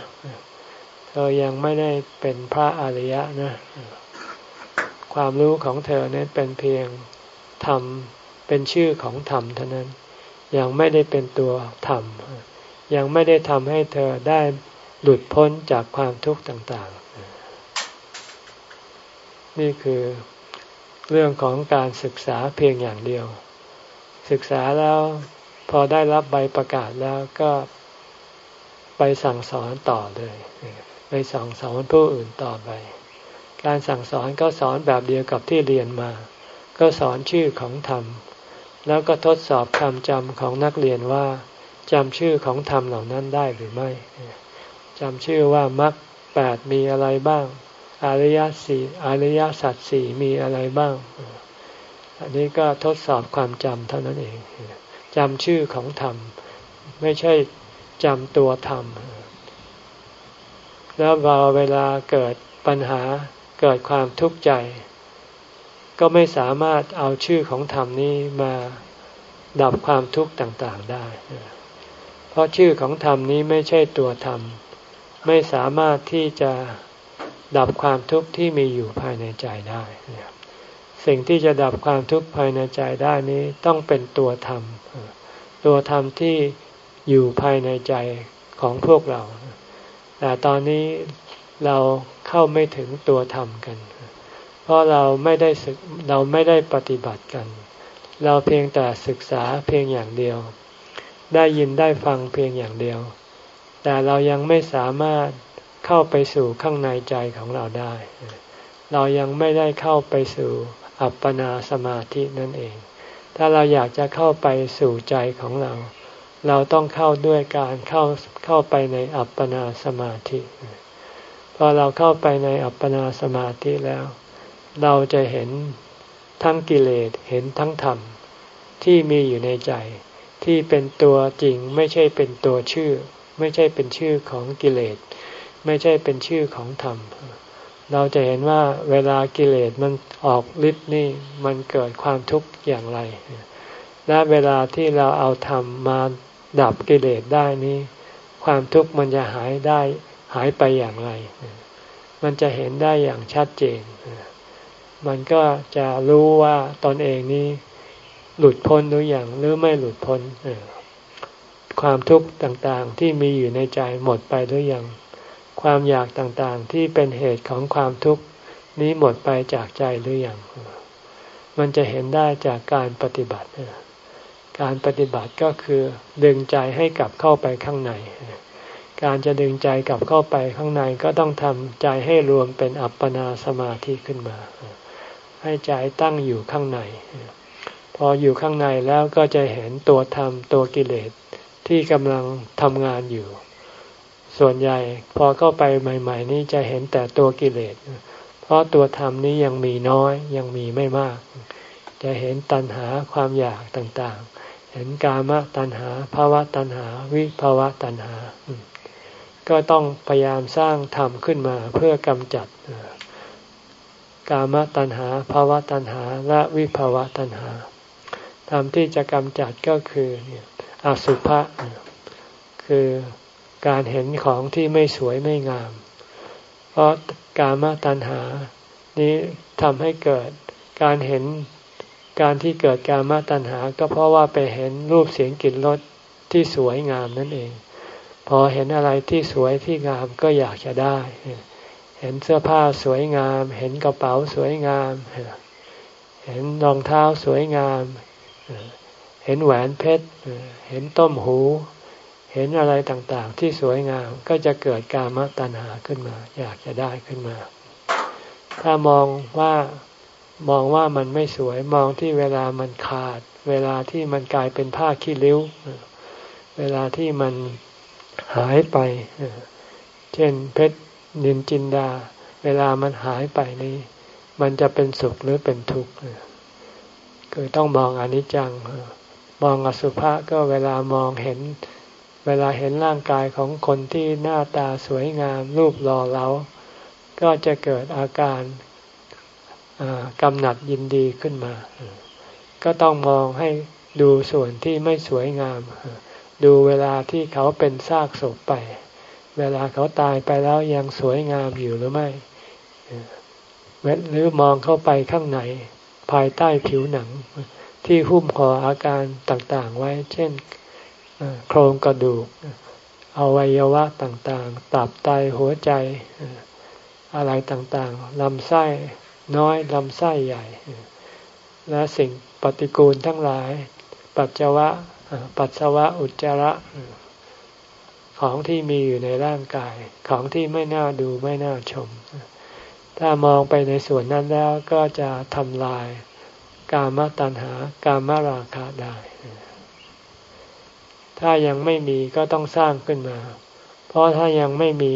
เธอยังไม่ได้เป็นพระอริยะนะ ความรู้ของเธอเนี่ยเป็นเพียงธรรมเป็นชื่อของธรรมเท่านั้น ยังไม่ได้เป็นตัวธรรม ยังไม่ได้ทำให้เธอได้หลุดพ้นจากความทุกข์ต่างๆ นี่คือเรื่องของการศึกษาเพียงอย่างเดียว ศึกษาแล้วพอได้รับใบประกาศแล้วก็ไปสั่งสอนต่อเลย ไปสั่งสอนผู้อื่นต่อไป การสั่งสอนก็สอนแบบเดียวกับที่เรียนมา ก็สอนชื่อของธรรม แล้วก็ทดสอบคำจำของนักเรียนว่า จำชื่อของธรรมเหล่านั้นได้หรือไม่จำชื่อว่ามรรคแปดมีอะไรบ้าง อริยสี่อริยสัจสี่มีอะไรบ้าง อันนี้ก็ทดสอบความจำเท่านั้นเองจำชื่อของธรรม ไม่ใช่จำตัวธรรม แล้วพอเวลาเกิดปัญหาเกิดความทุกข์ใจ ก็ไม่สามารถเอาชื่อของธรรมนี้มาดับความทุกข์ต่าง ๆ ได้ ราะชื่อของธรรมนี้ไม่ใช่ตัวธรรม ไม่สามารถที่จะดับความทุกข์ที่มีอยู่ภายในใจได้ สิ่งที่จะดับความทุกข์ภายในใจได้นี้ต้องเป็นตัวธรรม ตัวธรรมที่อยู่ภายในใจของพวกเรา แต่ตอนนี้เราเข้าไม่ถึงตัวธรรมกัน เพราะเราไม่ได้ศึกเราไม่ได้ปฏิบัติกัน เราเพียงแต่ศึกษาเพียงอย่างเดียว ได้ยินได้ฟังเพียงอย่างเดียว แต่เรายังไม่สามารถเข้าไปสู่ข้างในใจของเราได้ เรายังไม่ได้เข้าไปสู่อัปปนาสมาธินั่นเอง ถ้าเราอยากจะเข้าไปสู่ใจของเรา เราต้องเข้าด้วยการเข้าเข้าไปในอัปปนาสมาธิพอเราเข้าไปในอัปปนาสมาธิแล้ว เราจะเห็นทั้งกิเลสเห็นทั้งธรรมที่มีอยู่ในใจ ที่เป็นตัวจริง ไม่ใช่เป็นตัวชื่อ ไม่ใช่เป็นชื่อของกิเลส ไม่ใช่เป็นชื่อของธรรม เราจะเห็นว่าเวลากิเลสมันออกฤทธิ์นี่มันเกิดความทุกข์อย่างไร และเวลาที่เราเอาธรรมมาดับกิเลสได้นี้ ความทุกข์มันจะหายได้หายไปอย่างไร มันจะเห็นได้อย่างชัดเจน มันก็จะรู้ว่าตนเองนี้ หลุดพ้นหรืออย่างหรือไม่หลุดพ้นความทุกข์ต่างๆที่มีอยู่ในใจหมดไปหรือยังความอยากต่างๆที่เป็นเหตุของความทุกข์นี้หมดไปจากใจหรือยังมันจะเห็นได้จากการปฏิบัติ การปฏิบัติก็คือดึงใจให้กลับเข้าไปข้างใน การจะดึงใจกลับเข้าไปข้างในก็ต้องทำใจให้รวมเป็นอัปปนาสมาธิขึ้นมา ให้ใจตั้งอยู่ข้างใน พออยู่ข้างในแล้วก็จะเห็นตัวธรรมตัวกิเลสที่กำลังทำงานอยู่ ส่วนใหญ่พอเข้าไปใหม่ ๆ นี้จะเห็นแต่ตัวกิเลส เพราะตัวธรรมนี้ยังมีน้อยยังมีไม่มาก จะเห็นตัณหาความอยากต่างๆ เห็นกามตัณหาภาวะตัณหา วิภาวะตัณหา ก็ต้องพยายามสร้างธรรมขึ้นมาเพื่อกำจัดกามตัณหาภาวะตัณหาและวิภาวะตัณหา ธรรมที่จะกำจัดก็คืออสุภะคือการเห็นของที่ไม่สวยไม่งาม เพราะกามตัณหา นี้ทำให้เกิดการเห็นการที่เกิดการมาตัณหา ก็เพราะว่าไปเห็นรูปเสียงกลิ่นรสที่สวยงามนั่นเอง พอเห็นอะไรที่สวยที่งามก็อยากจะได้ เห็นเสื้อผ้าสวยงาม เห็นกระเป๋าสวยงาม เห็นรองเท้าสวยงาม เห็นแหวนเพชร เห็นต้มหู เห็นอะไรต่างๆ ที่สวยงามก็จะเกิดการมตัณหาขึ้นมา อยากจะได้ขึ้นมา ถ้ามองว่ามองว่ามันไม่สวยมองที่เวลามันขาด เวลาที่มันกลายเป็นผ้าขี้ริ้ว เวลาที่มันหายไป เช่นเพชรนินจินดา เวลามันหายไปนี้ มันจะเป็นสุขหรือเป็นทุกข์ คือต้องมองอนิจจัง มองอสุภะก็เวลามองเห็น เวลาเห็นร่างกายของคนที่หน้าตาสวยงามรูปหล่อเหลา ก็จะเกิดอาการกำหนัดยินดีขึ้นมา ก็ต้องมองให้ดูส่วนที่ไม่สวยงาม ดูเวลาที่เขาเป็นซากศพไป เวลาเขาตายไปแล้วยังสวยงามอยู่หรือไม่หรือมองเข้าไปข้างใน ภายใต้ผิวหนัง ที่หุ้มห่ออาการต่างๆไว้ เช่นโครงกระดูกอวัยวะต่างๆ ตับไตหัวใจอะไรต่างๆลำไส้น้อยลำไส้ใหญ่ และสิ่งปฏิกูลทั้งหลาย ปัจจวะปัสสาวะอุจจาระ ของที่มีอยู่ในร่างกาย ของที่ไม่น่าดูไม่น่าชม ถ้ามองไปในส่วนนั้นแล้วก็จะทำลายกามตัณหากามราคะได้ ถ้ายังไม่มีก็ต้องสร้างขึ้นมา เพราะถ้ายังไม่มี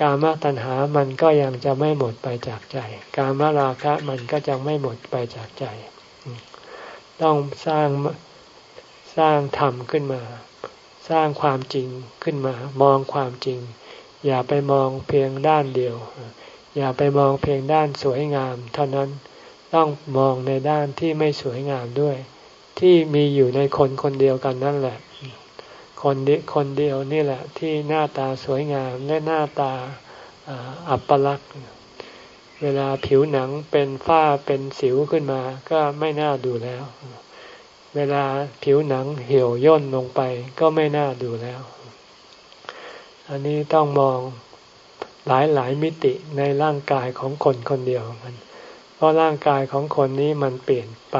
กามตัณหามันก็ยังจะไม่หมดไปจากใจ กามราคะมันก็จะไม่หมดไปจากใจ ต้องสร้างสร้างธรรมขึ้นมา สร้างความจริงขึ้นมา มองความจริง อย่าไปมองเพียงด้านเดียว อย่าไปมองเพียงด้านสวยงาม เท่านั้นต้องมองในด้านที่ไม่สวยงามด้วย ที่มีอยู่ในคนคนเดียวกันนั่นแหละ คนคนเดียวนี่แหละ ที่หน้าตาสวยงามและหน้าตาอัปลักษณ์เวลาผิวหนังเป็นฝ้าเป็นสิวขึ้นมา ก็ไม่น่าดูแล้ว เวลาผิวหนังเหี่ยวย่นลงไปก็ไม่น่าดูแล้ว อันนี้ต้องมอง หลายหลายมิติในร่างกายของคนคนเดียวมัน เพราะร่างกายของคนนี้มันเปลี่ยนไป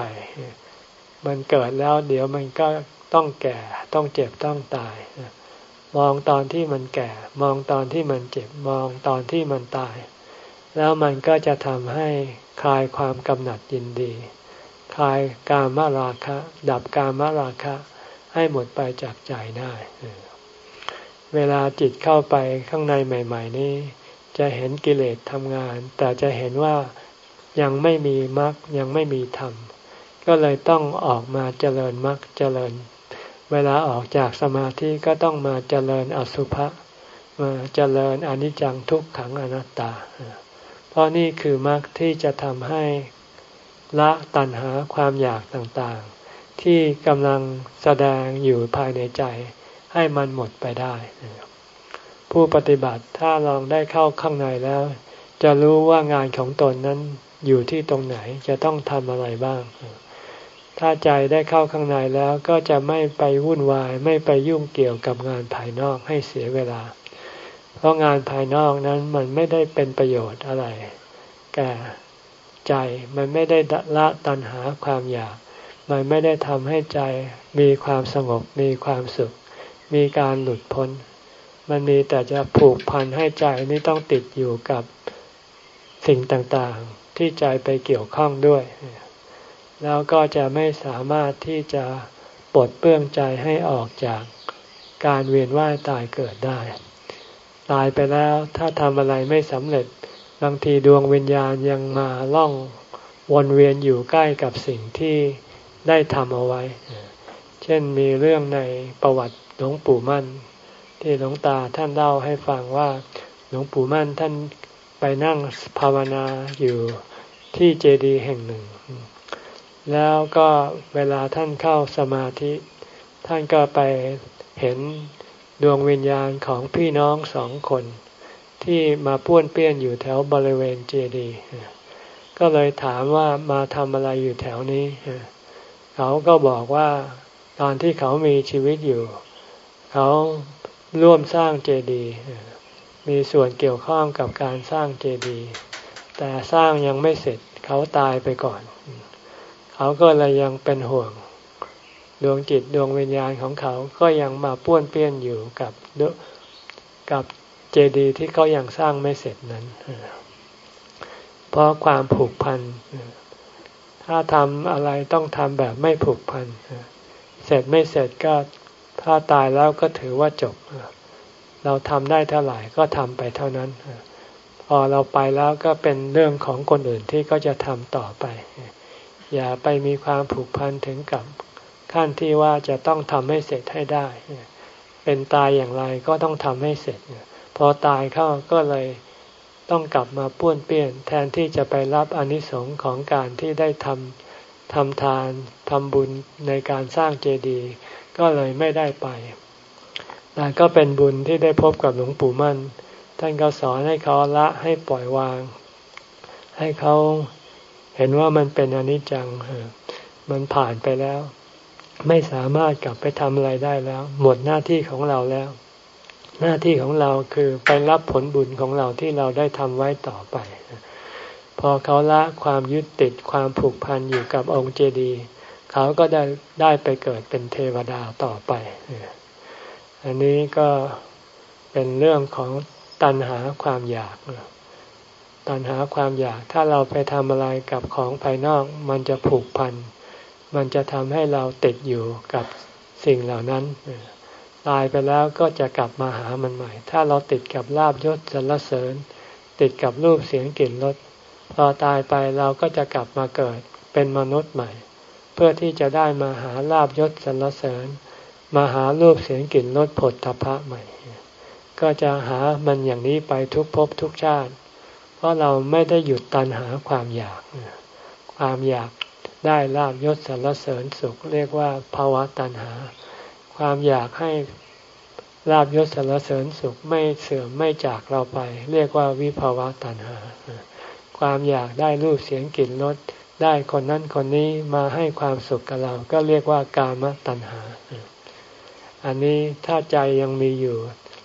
มันเกิดแล้วเดี๋ยวมันก็ต้องแก่ ต้องเจ็บ ต้องตาย มองตอนที่มันแก่ มองตอนที่มันเจ็บ มองตอนที่มันตาย แล้วมันก็จะทำให้คลายความกำหนัดยินดี คลายกามราคะ ดับกามราคะ ให้หมดไปจากใจได้ เวลาจิตเข้าไปข้างในใหม่ ๆ นี้ จะเห็นกิเลสทำงาน แต่จะเห็นว่ายังไม่มีมรรคยังไม่มีธรรม ก็เลยต้องออกมาเจริญมรรคเจริญ เวลาออกจากสมาธิก็ต้องมาเจริญอสุภะมาเจริญอนิจจังทุกขังอนัตตา เพราะนี่คือมรรคที่จะทำให้ละตัณหาความอยากต่างๆ ที่กำลังแสดงอยู่ภายในใจ ให้มันหมดไปได้ ผู้ปฏิบัติถ้าลองได้เข้าข้างในแล้ว จะรู้ว่างานของตนนั้นอยู่ที่ตรงไหนจะต้องทำอะไรบ้าง ถ้าใจได้เข้าข้างในแล้วก็จะไม่ไปวุ่นวายไม่ไปยุ่งเกี่ยวกับงานภายนอกให้เสียเวลา เพราะงานภายนอกนั้นมันไม่ได้เป็นประโยชน์อะไร แก่ใจมันไม่ได้ละตัณหาความอยาก มันไม่ได้ทำให้ใจมีความสงบมีความสุข มีการหลุดพ้น มันมีแต่จะผูกพันให้ใจนี้ต้องติดอยู่กับสิ่งต่างๆ ที่ใจไปเกี่ยวข้องด้วย แล้วก็จะไม่สามารถที่จะปลดเปื้องใจให้ออกจากการเวียนว่ายตายเกิดได้ ตายไปแล้วถ้าทำอะไรไม่สำเร็จ บางทีดวงวิญญาณยังมาล่องวนเวียนอยู่ใกล้กับสิ่งที่ได้ทำเอาไว้ เช่นมีเรื่องในประวัติ ลวงปู่มั่น ที่หลวงตาท่านเล่าให้ฟังว่าหลวงปู่มั่นท่านไปนั่งภาวนาอยู่ที่เจดีย์แห่งหนึ่ง แล้วก็เวลาท่านเข้าสมาธิ ท่านก็ไปเห็นดวงวิญญาณของพี่น้องสองคน ที่มาป้วนเปี้ยนอยู่แถวบริเวณเจดีย์ก็เลยถามว่ามาทำอะไรอยู่แถวนี้ เขาก็บอกว่าตอนที่เขามีชีวิตอยู่ เขาร่วมสร้างเจดีย์มีส่วนเกี่ยวข้องกับการสร้างเจดีย์แต่สร้างยังไม่เสร็จเขาตายไปก่อน เขาก็เลยยังเป็นห่วง ดวงจิตดวงวิญญาณของเขาก็ยังมาป้วนเปี้ยนอยู่กับกับเจดีย์ที่เขายังสร้างไม่เสร็จนั้น เพราะความผูกพัน ถ้าทำอะไรต้องทำแบบไม่ผูกพัน เสร็จไม่เสร็จก็ ถ้าตายแล้วก็ถือว่าจบ เราทำได้เท่าไหร่ก็ทำไปเท่านั้น พอเราไปแล้วก็เป็นเรื่องของคนอื่นที่ก็จะทำต่อไป อย่าไปมีความผูกพันถึงกับขั้นที่ว่าจะต้องทำให้เสร็จให้ได้ เป็นตายอย่างไรก็ต้องทำให้เสร็จ พอตายเข้าก็เลยต้องกลับมาป้วนเปี้ยน แทนที่จะไปรับอนิสงค์ของการที่ได้ทำทำทานทำบุญในการสร้างเจดีย์ ก็เลยไม่ได้ไป แต่ก็เป็นบุญที่ได้พบกับหลวงปู่มั่น ท่านก็สอนให้เขาละให้ปล่อยวาง ให้เขาเห็นว่ามันเป็นอนิจจัง มันผ่านไปแล้ว ไม่สามารถกลับไปทำอะไรได้แล้ว หมดหน้าที่ของเราแล้ว หน้าที่ของเราคือไปรับผลบุญของเราที่เราได้ทำไว้ต่อไป พอเขาละความยึดติดความผูกพันอยู่กับองค์เจดีย์ เขาก็ได้ได้ไปเกิดเป็นเทวดาต่อไปอันนี้ก็เป็นเรื่องของตัณหาความอยากตัณหาความอยาก ถ้าเราไปทำอะไรกับของภายนอก มันจะผูกพัน มันจะทำให้เราติดอยู่กับสิ่งเหล่านั้น ตายไปแล้วก็จะกลับมาหามันใหม่ ถ้าเราติดกับลาบยศสรรเสริญ ติดกับรูปเสียงกลิ่นรสพอตายไปเราก็จะกลับมาเกิดเป็นมนุษย์ใหม่ เพื่อที่จะได้มาหาลาบยศสรรเสริญ มาหารูปเสียงกลิ่นรสผลทพะใหม่ ก็จะหามันอย่างนี้ไปทุกภพทุกชาติ เพราะเราไม่ได้หยุดตันหาความอยาก ความอยากได้ลาบยศสรรเสริญสุขเรียกว่าภาวะตันหา ความอยากให้ลาบยศสรรเสริญสุขไม่เสื่อมไม่จากเราไป เรียกว่าวิภาวะตันหา ความอยากได้รูปเสียงกลิ่นรส ได้คนนั้นคนนี้มาให้ความสุขกับเรา ก็เรียกว่ากามตัณหา อันนี้ถ้าใจยังมีอยู่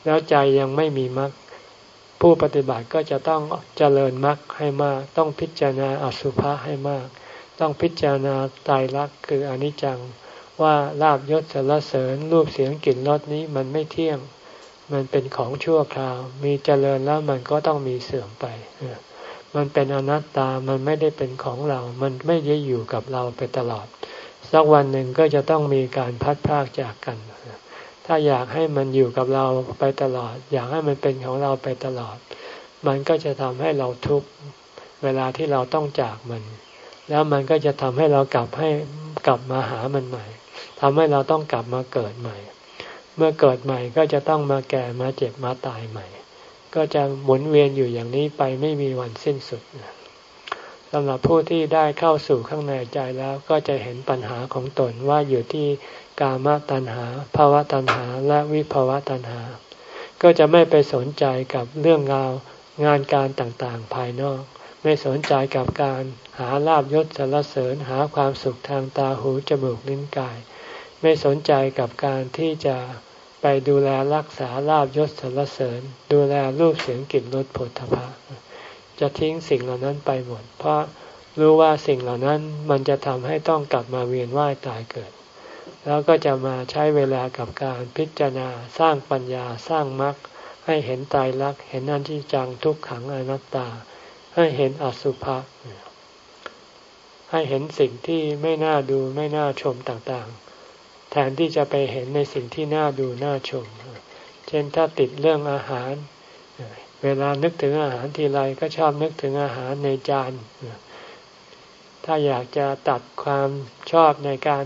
แล้วใจยังไม่มีมรรคผู้ปฏิบัติก็จะต้องเจริญมรรคให้มาก ต้องพิจารณาอสุภะให้มาก ต้องพิจารณาตายรักคืออนิจจังว่าลาบยศสรรเสริญรูปเสียงกลิ่นรสนี้มันไม่เที่ยง มันเป็นของชั่วคราว มีเจริญแล้วมันก็ต้องมีเสื่อมไป มันเป็นอนัตตา มันไม่ได้เป็นของเรา มันไม่ได้อยู่กับเราไปตลอด สักวันหนึ่งก็จะต้องมีการพัดพากจากกัน ถ้าอยากให้มันอยู่กับเราไปตลอด อยากให้มันเป็นของเราไปตลอด มันก็จะทำให้เราทุกข์เวลาที่เราต้องจากมัน แล้วมันก็จะทำให้เรากลับให้กลับมาหามันใหม่ทำให้เราต้องกลับมาเกิดใหม่ เมื่อเกิดใหม่ก็จะต้องมาแก่มาเจ็บมาตายใหม่ ก็จะหมุนเวียนอยู่อย่างนี้ไปไม่มีวันสิ้นสุดสำหรับผู้ที่ได้เข้าสู่ข้างในใจแล้วก็จะเห็นปัญหาของตนว่าอยู่ที่กามตัณหาภาวะตัณหาและวิภาวะตัณหา ก็จะไม่ไปสนใจกับเรื่องราวงานการต่างๆ ภายนอก ไม่สนใจกับการหาลาบยศสรรเสริญหาความสุขทางตาหูจมูกลิ้นกาย ไม่สนใจกับการที่จะ ดูแลรักษาลาบยศสรรเสริญ ดูแลรูปเสียงกลิ่นรสผลทพะจะทิ้งสิ่งเหล่านั้นไปหมด เพราะรู้ว่าสิ่งเหล่านั้นมันจะทำให้ต้องกลับมาเวียนว่ายตายเกิด แล้วก็จะมาใช้เวลากับการพิจารณาสร้างปัญญาสร้างมรรคให้เห็นตายรักเห็นนันที่จังทุกขังอนัตตา ให้เห็นอสุภะให้เห็นสิ่งที่ไม่น่าดูไม่น่าชมต่างๆ นที่จะไปเห็นในสิ่งที่น่าดูน่าชม เช่นถ้าติดเรื่องอาหาร เวลานึกถึงอาหารทีไรก็ชอบนึกถึงอาหารในจาน ถ้าอยากจะตัดความชอบในการ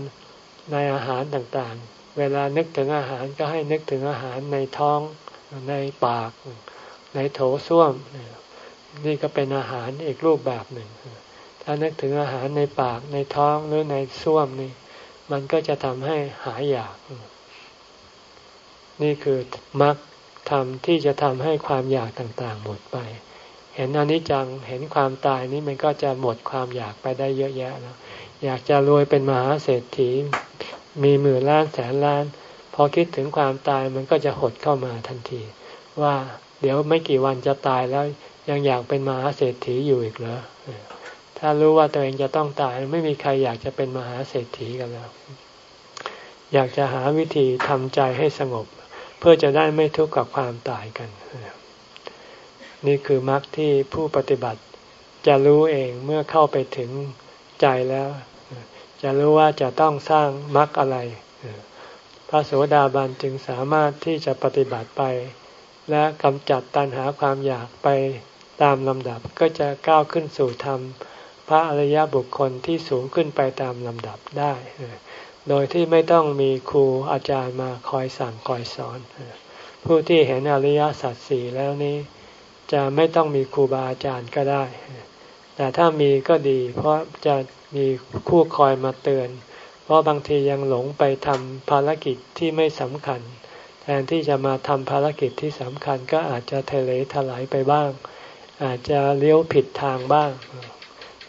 ในอาหารต่างๆ เวลานึกถึงอาหารก็ให้นึกถึงอาหารในท้องในปาก ในโถส้วม นี่ก็เป็นอาหารอีกรูปแบบหนึ่ง ถ้านึกถึงอาหารในปากในท้องหรือในส้วมนี่ มันก็จะทำให้หายอยาก นี่คือมรรคธรรมที่จะทำให้ความอยากต่างๆ หมดไป เห็นอนิจจังเห็นความตายนี่มันก็จะหมดความอยากไปได้เยอะแยะแล้วอยากจะรวยเป็นมหาเศรษฐี มีหมื่นล้านแสนล้าน พอคิดถึงความตายมันก็จะหดเข้ามาทันที ว่าเดี๋ยวไม่กี่วันจะตายแล้วยังอยากเป็นมหาเศรษฐีอยู่อีกเหรอ ถ้ารู้ว่าตัวเองจะต้องตาย ไม่มีใครอยากจะเป็นมหาเศรษฐีกันแล้ว อยากจะหาวิธีทำใจให้สงบ เพื่อจะได้ไม่ทุกข์กับความตายกัน นี่คือมรรคที่ผู้ปฏิบัติ จะรู้เองเมื่อเข้าไปถึงใจแล้ว จะรู้ว่าจะต้องสร้างมรรคอะไรพระโสดาบันจึงสามารถที่จะปฏิบัติไป และกำจัดตัณหาความอยากไปตามลำดับก็จะก้าวขึ้นสู่ธรรม ระอริยบุคคลที่สูงขึ้นไปตามลำดับได้ โดยที่ไม่ต้องมีครูอาจารย์มาคอยสั่งคอยสอน ผู้ที่เห็นอริยสัจสี่แล้วนี้ จะไม่ต้องมีครูบาอาจารย์ก็ได้ แต่ถ้ามีก็ดี เพราะจะมีคู่คอยมาเตือน เพราะบางทียังหลงไปทำภารกิจที่ไม่สำคัญ แทนที่จะมาทำภารกิจที่สำคัญก็อาจจะทะเลถลายไปบ้าง อาจจะเลี้ยวผิดทางบ้าง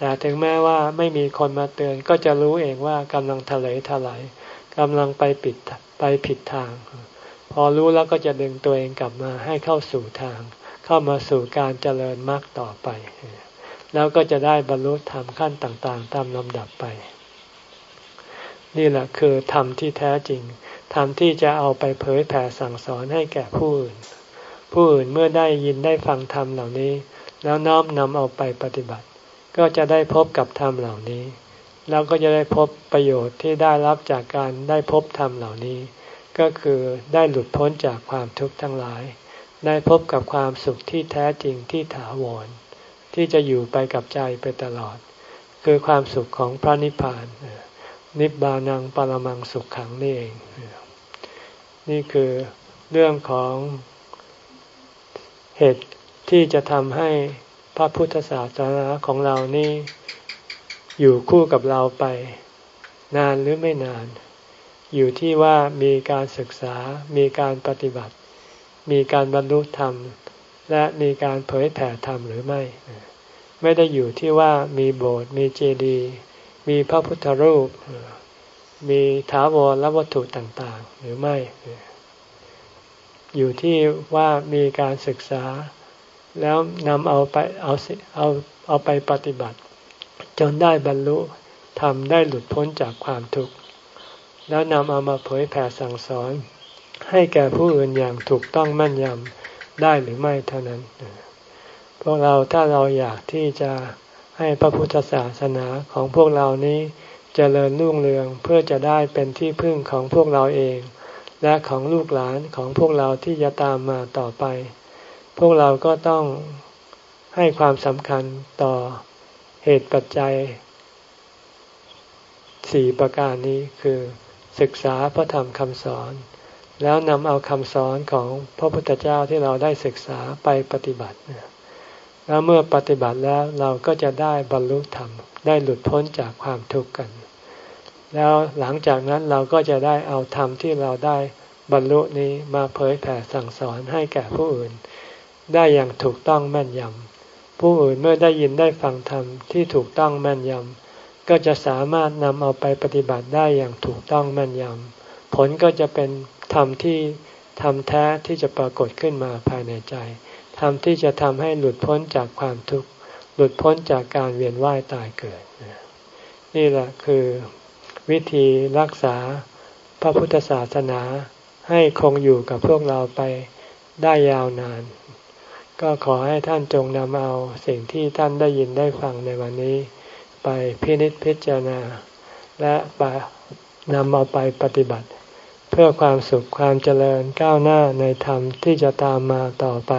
แต่ถึงแม้ว่าไม่มีคนมาเตือนก็จะรู้เองว่ากำลังทะเลถลายกำลังไปปิดไปผิดทาง พอรู้แล้วก็จะดึงตัวเองกลับมาให้เข้าสู่ทาง เข้ามาสู่การเจริญมรรคต่อไป แล้วก็จะได้บรรลุธรรมขั้นต่างๆ ตามลำดับไป นี่แหละคือธรรมที่แท้จริงธรรมที่จะเอาไปเผยแผ่สั่งสอนให้แก่ผู้อื่น ผู้อื่นเมื่อได้ยินได้ฟังธรรมเหล่านี้ แล้วน้อมนำเอาไปปฏิบัติ ก็จะได้พบกับธรรมเหล่านี้ แล้วก็จะได้พบประโยชน์ที่ได้รับจากการได้พบธรรมเหล่านี้ ก็คือได้หลุดพ้นจากความทุกข์ทั้งหลาย ได้พบกับความสุขที่แท้จริงที่ถาวร ที่จะอยู่ไปกับใจไปตลอด คือความสุขของพระนิพพาน นิบานังปรมังสุขขังนี่เอง นี่คือเรื่องของเหตุที่จะทำให้ พระพุทธศาสนาของเรานี่อยู่คู่กับเราไป นานหรือไม่นาน อยู่ที่ว่ามีการศึกษา มีการปฏิบัติ มีการบรรลุธรรม และมีการเผยแผ่ธรรมหรือไม่ ไม่ได้อยู่ที่ว่ามีโบสถ์มีเจดีย์มีพระพุทธรูป มีถาวรและวัตถุต่างๆ หรือไม่ อยู่ที่ว่ามีการศึกษา แล้วนำเอาไปเอาเอาเอาไปปฏิบัติ จนได้บรรลุทำได้หลุดพ้นจากความทุกข์แล้วนำเอามาเผยแผ่สั่งสอน ให้แก่ผู้อื่นอย่างถูกต้องมั่นยำได้หรือไม่เท่านั้น พวกเราถ้าเราอยากที่จะให้พระพุทธศาสนาของพวกเรานี้จเจริญรุ่งเรืองเพื่อจะได้เป็นที่พึ่งของพวกเราเอง และของลูกหลานของพวกเราที่จะตามมาต่อไป พวกเราก็ต้องให้ความสำคัญต่อเหตุปัจจัยสี่ประการนี้คือศึกษาพระธรรมคำสอน แล้วนำเอาคำสอนของพระพุทธเจ้าที่เราได้ศึกษาไปปฏิบัติ แล้วเมื่อปฏิบัติแล้วเราก็จะได้บรรลุธรรม ได้หลุดพ้นจากความทุกข์กัน แล้วหลังจากนั้นเราก็จะได้เอาธรรมที่เราได้บรรลุนี้มาเผยแผ่สั่งสอนให้แก่ผู้อื่น ได้อย่างถูกต้องแม่นยำผู้อื่นเมื่อได้ยินได้ฟังธรรมที่ถูกต้องแม่นยำก็จะสามารถนำเอาไปปฏิบัติได้อย่างถูกต้องแม่นยำผลก็จะเป็นธรรมที่ทำแท้ที่จะปรากฏขึ้นมาภายในใจธรรมที่จะทำให้หลุดพ้นจากความทุกข์หลุดพ้นจากการเวียนว่ายตายเกิด นี่แหละคือวิธีรักษาพระพุทธศาสนาให้คงอยู่กับพวกเราไปได้ยาวนาน ก็ขอให้ท่านจงนำเอาสิ่งที่ท่านได้ยินได้ฟังในวันนี้ ไปพินิจพิจารณา และไปนำเอาไปปฏิบัติ เพื่อความสุขความเจริญก้าวหน้าในธรรมที่จะตามมาต่อไป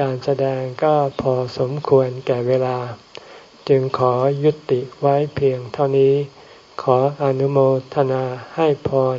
การแสดงก็พอสมควรแก่เวลา จึงขอยุติไว้เพียงเท่านี้ ขออนุโมทนาให้พร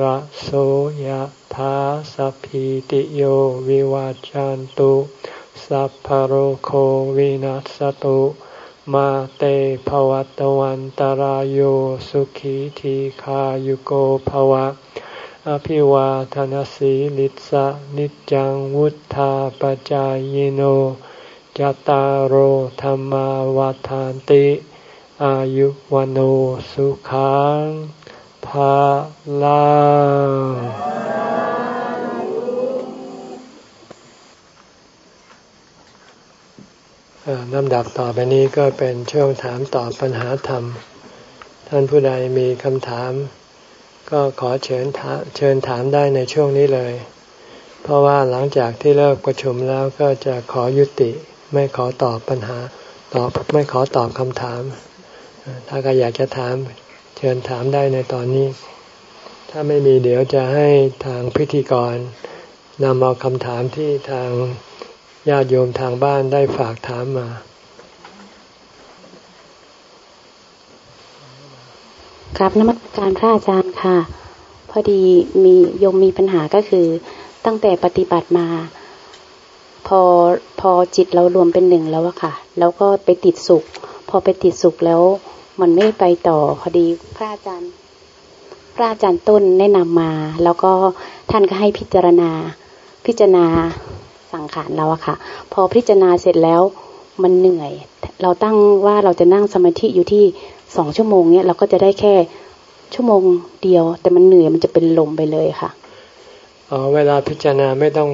ระโสยธาสัพพิติโยวิวาจันตุสัพพโรโควินัสตุมาเตภวัตวันตารโยสุขีทีขายุโกภวะ อภิวาทนสีลิสะนิจังวุธาปจายโนจตารโหธรรมาวาทานติ อายุวันโอสุขัง ภาลาลำดับต่อไปนี้ก็เป็นช่วงถามตอบปัญหาธรรม ท่านผู้ใดมีคำถาม ก็ขอเชิญเชิญถามได้ในช่วงนี้เลย เพราะว่าหลังจากที่เลิกประชุมแล้วก็จะขอยุติไม่ขอตอบปัญหาตอบไม่ขอตอบคำถาม ถ้าใครอยากจะถาม เชิญถามได้ในตอนนี้ ถ้าไม่มีเดี๋ยวจะให้ทางพิธีกรนำเอาคำถามที่ทางญาติโยมทางบ้านได้ฝากถามมาครับนมัสการพระอาจารย์ค่ะ พอดีมีโยมมีปัญหาก็คือ ตั้งแต่ปฏิบัติมา พอพอจิตเรารวมเป็นหนึ่งแล้วอะค่ะ แล้วก็ไปติดสุข พอไปติดสุขแล้ว มันไม่ไปต่อพอดีพระอาจารย์ พระอาจารย์ต้นแนะนำมา แล้วก็ท่านก็ให้พิจารณา พิจารณาสังขารเราอะค่ะ พอพิจารณาเสร็จแล้วมันเหนื่อย เราตั้งว่าเราจะนั่งสมาธิอยู่ที่สองชั่วโมงเนี้ยเราก็จะได้แค่ชั่วโมงเดียว แต่มันเหนื่อยมันจะเป็นลมไปเลยค่ะอ๋อเวลาพิจารณาไม่ต้อง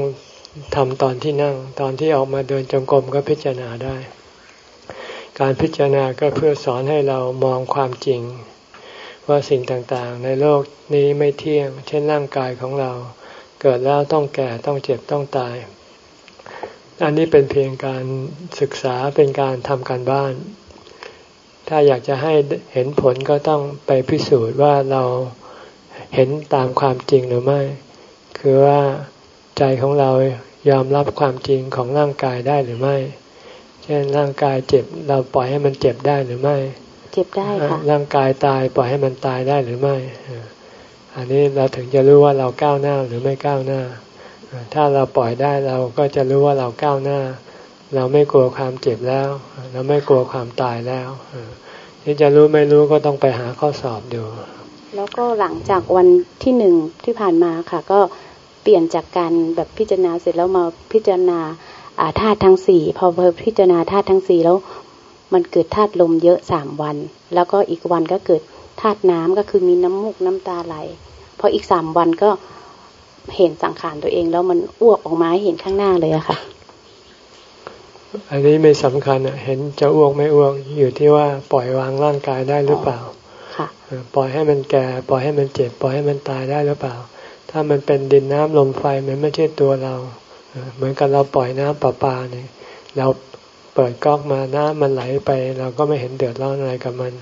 ทำตอนที่นั่ง ตอนที่ออกมาเดินจงกรมก็พิจารณาได้ การพิจารณาก็เพื่อสอนให้เรามองความจริง ว่าสิ่งต่างๆ ในโลกนี้ไม่เที่ยง เช่นร่างกายของเรา เกิดแล้วต้องแก่ต้องเจ็บต้องตาย อันนี้เป็นเพียงการศึกษาเป็นการทำการบ้าน ถ้าอยากจะให้เห็นผลก็ต้องไปพิสูจน์ว่าเราเห็นตามความจริงหรือไม่ คือว่าใจของเรายอมรับความจริงของร่างกายได้หรือไม่ เช่นร่างกายเจ็บเราปล่อยให้มันเจ็บได้หรือไม่ เจ็บได้ค่ะร่างกายตายปล่อยให้มันตายได้หรือไม่ อันนี้เราถึงจะรู้ว่าเราก้าวหน้าหรือไม่ก้าวหน้า ถ้าเราปล่อยได้เราก็จะรู้ว่าเราก้าวหน้า เราไม่กลัวความเจ็บแล้ว เราไม่กลัวความตายแล้วที่จะรู้ไม่รู้ก็ต้องไปหาข้อสอบดู แล้วก็หลังจากวันที่หนึ่งที่ผ่านมาค่ะ ก็เปลี่ยนจากการแบบพิจารณาเสร็จแล้วมาพิจารณา ธาตุทั้งสี่พอพิจารณาธาตุทั้งสี่แล้วมันเกิดธาตุลมเยอะสามวัน แล้วก็อีกวันก็เกิดธาตุน้ำก็คือมีน้ำมูกน้ำตาไหลพออีกสามวันก็เห็นสังขารตัวเองแล้วมันอ้วกออกมาเห็นข้างหน้าเลยอะค่ะ อันนี้ไม่สำคัญเห็นจะอ้วกไม่อ้วกอยู่ที่ว่าปล่อยวางร่างกายได้หรือเปล่าปล่อยให้มันแก่ ปล่อยให้มันเจ็บ ปล่อยให้มันตายได้หรือเปล่า ถ้ามันเป็นดินน้ำลมไฟมันไม่ใช่ตัวเรา เหมือนกับเราปล่อยน้ำประปาเนี่ยเราเปิดก๊อกมาน้ำมันไหลไป เราก็ไม่เห็นเดือดร้อนอะไรกับมัน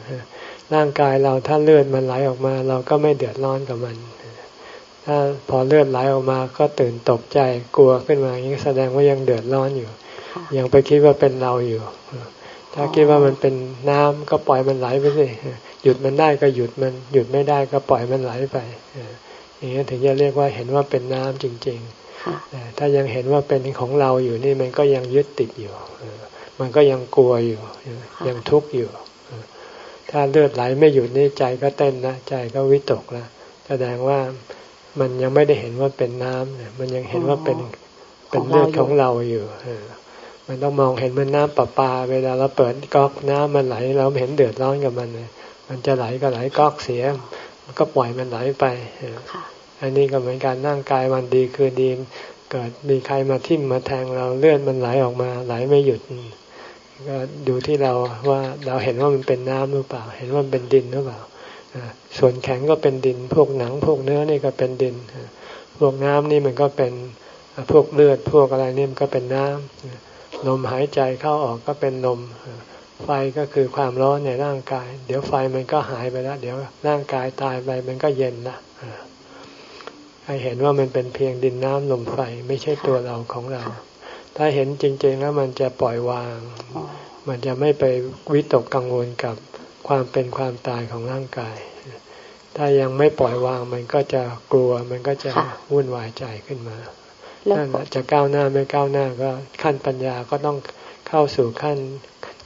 ร่างกายเราถ้าเลือดมันไหลออกมา เราก็ไม่เดือดร้อนกับมัน ถ้าพอเลือดไหลออกมาก็ตื่นตกใจกลัวขึ้นมาอย่างนี้แสดงว่ายังเดือดร้อนอยู่ ยังไปคิดว่าเป็นเราอยู่ ถ้าคิดว่ามันเป็นน้ำก็ปล่อยมันไหลไปสิหยุดมันได้ก็หยุดมัน หยุดไม่ได้ก็ปล่อยมันไหลไปอย่างนี้ถึงจะเรียกว่าเห็นว่าเป็นน้ำจริง ๆ ถ้ายังเห็นว่าเป็นของเราอยู่นี่มันก็ยังยึดติดอยู่มันก็ยังกลัวอยู่ ยังทุกข์อยู่ ถ้าเลือดไหลไม่หยุดนี่ใจก็เต้นนะใจก็วิตกแล้วแสดงว่ามันยังไม่ได้เห็นว่าเป็นน้ำมันยังเห็นว่าเป็นเป็นเลือดของเราอยู่มันต้องมองเห็นมันน้ำประปา เวลาเราเปิดก๊อกน้ำมันไหล เราเห็นเดือดร้อนกับมันเลยมันจะไหลก็ไหลก๊อกเสีย มันก็ปล่อยมันไหลไป อันนี้ก็เหมือนการนั่งกายวันดีคือดี เกิดมีใครมาทิ่มมาแทงเราเลือนมันไหลออกมาไหลไม่หยุดก็ดูที่เราว่าเราเห็นว่ามันเป็นน้ำหรือเปล่า เห็นว่ามันเป็นดินหรือเปล่าส่วนแข็งก็เป็นดิน พวกหนังพวกเนื้อนี่ก็เป็นดิน พวกน้ำนี่มันก็เป็นพวกเลือดพวกอะไรนี่มันก็เป็นน้ำลมหายใจเข้าออกก็เป็นลมไฟก็คือความร้อนในร่างกาย เดี๋ยวไฟมันก็หายไปแล้ว เดี๋ยวร่างกายตายไปมันก็เย็นละ ให้เห็นว่ามันเป็นเพียงดินน้ำลมไฟไม่ใช่ตัวเราของเรา ถ้าเห็นจริง ๆ แล้วมันจะปล่อยวาง มันจะไม่ไปวิตกกังวลกับความเป็นความตายของร่างกาย ถ้ายังไม่ปล่อยวางมันก็จะกลัวมันก็จะวุ่นวายใจขึ้นมานั่นจะก้าวหน้าไม่ก้าวหน้าก็ขั้นปัญญาก็ต้องเข้าสู่ขั้น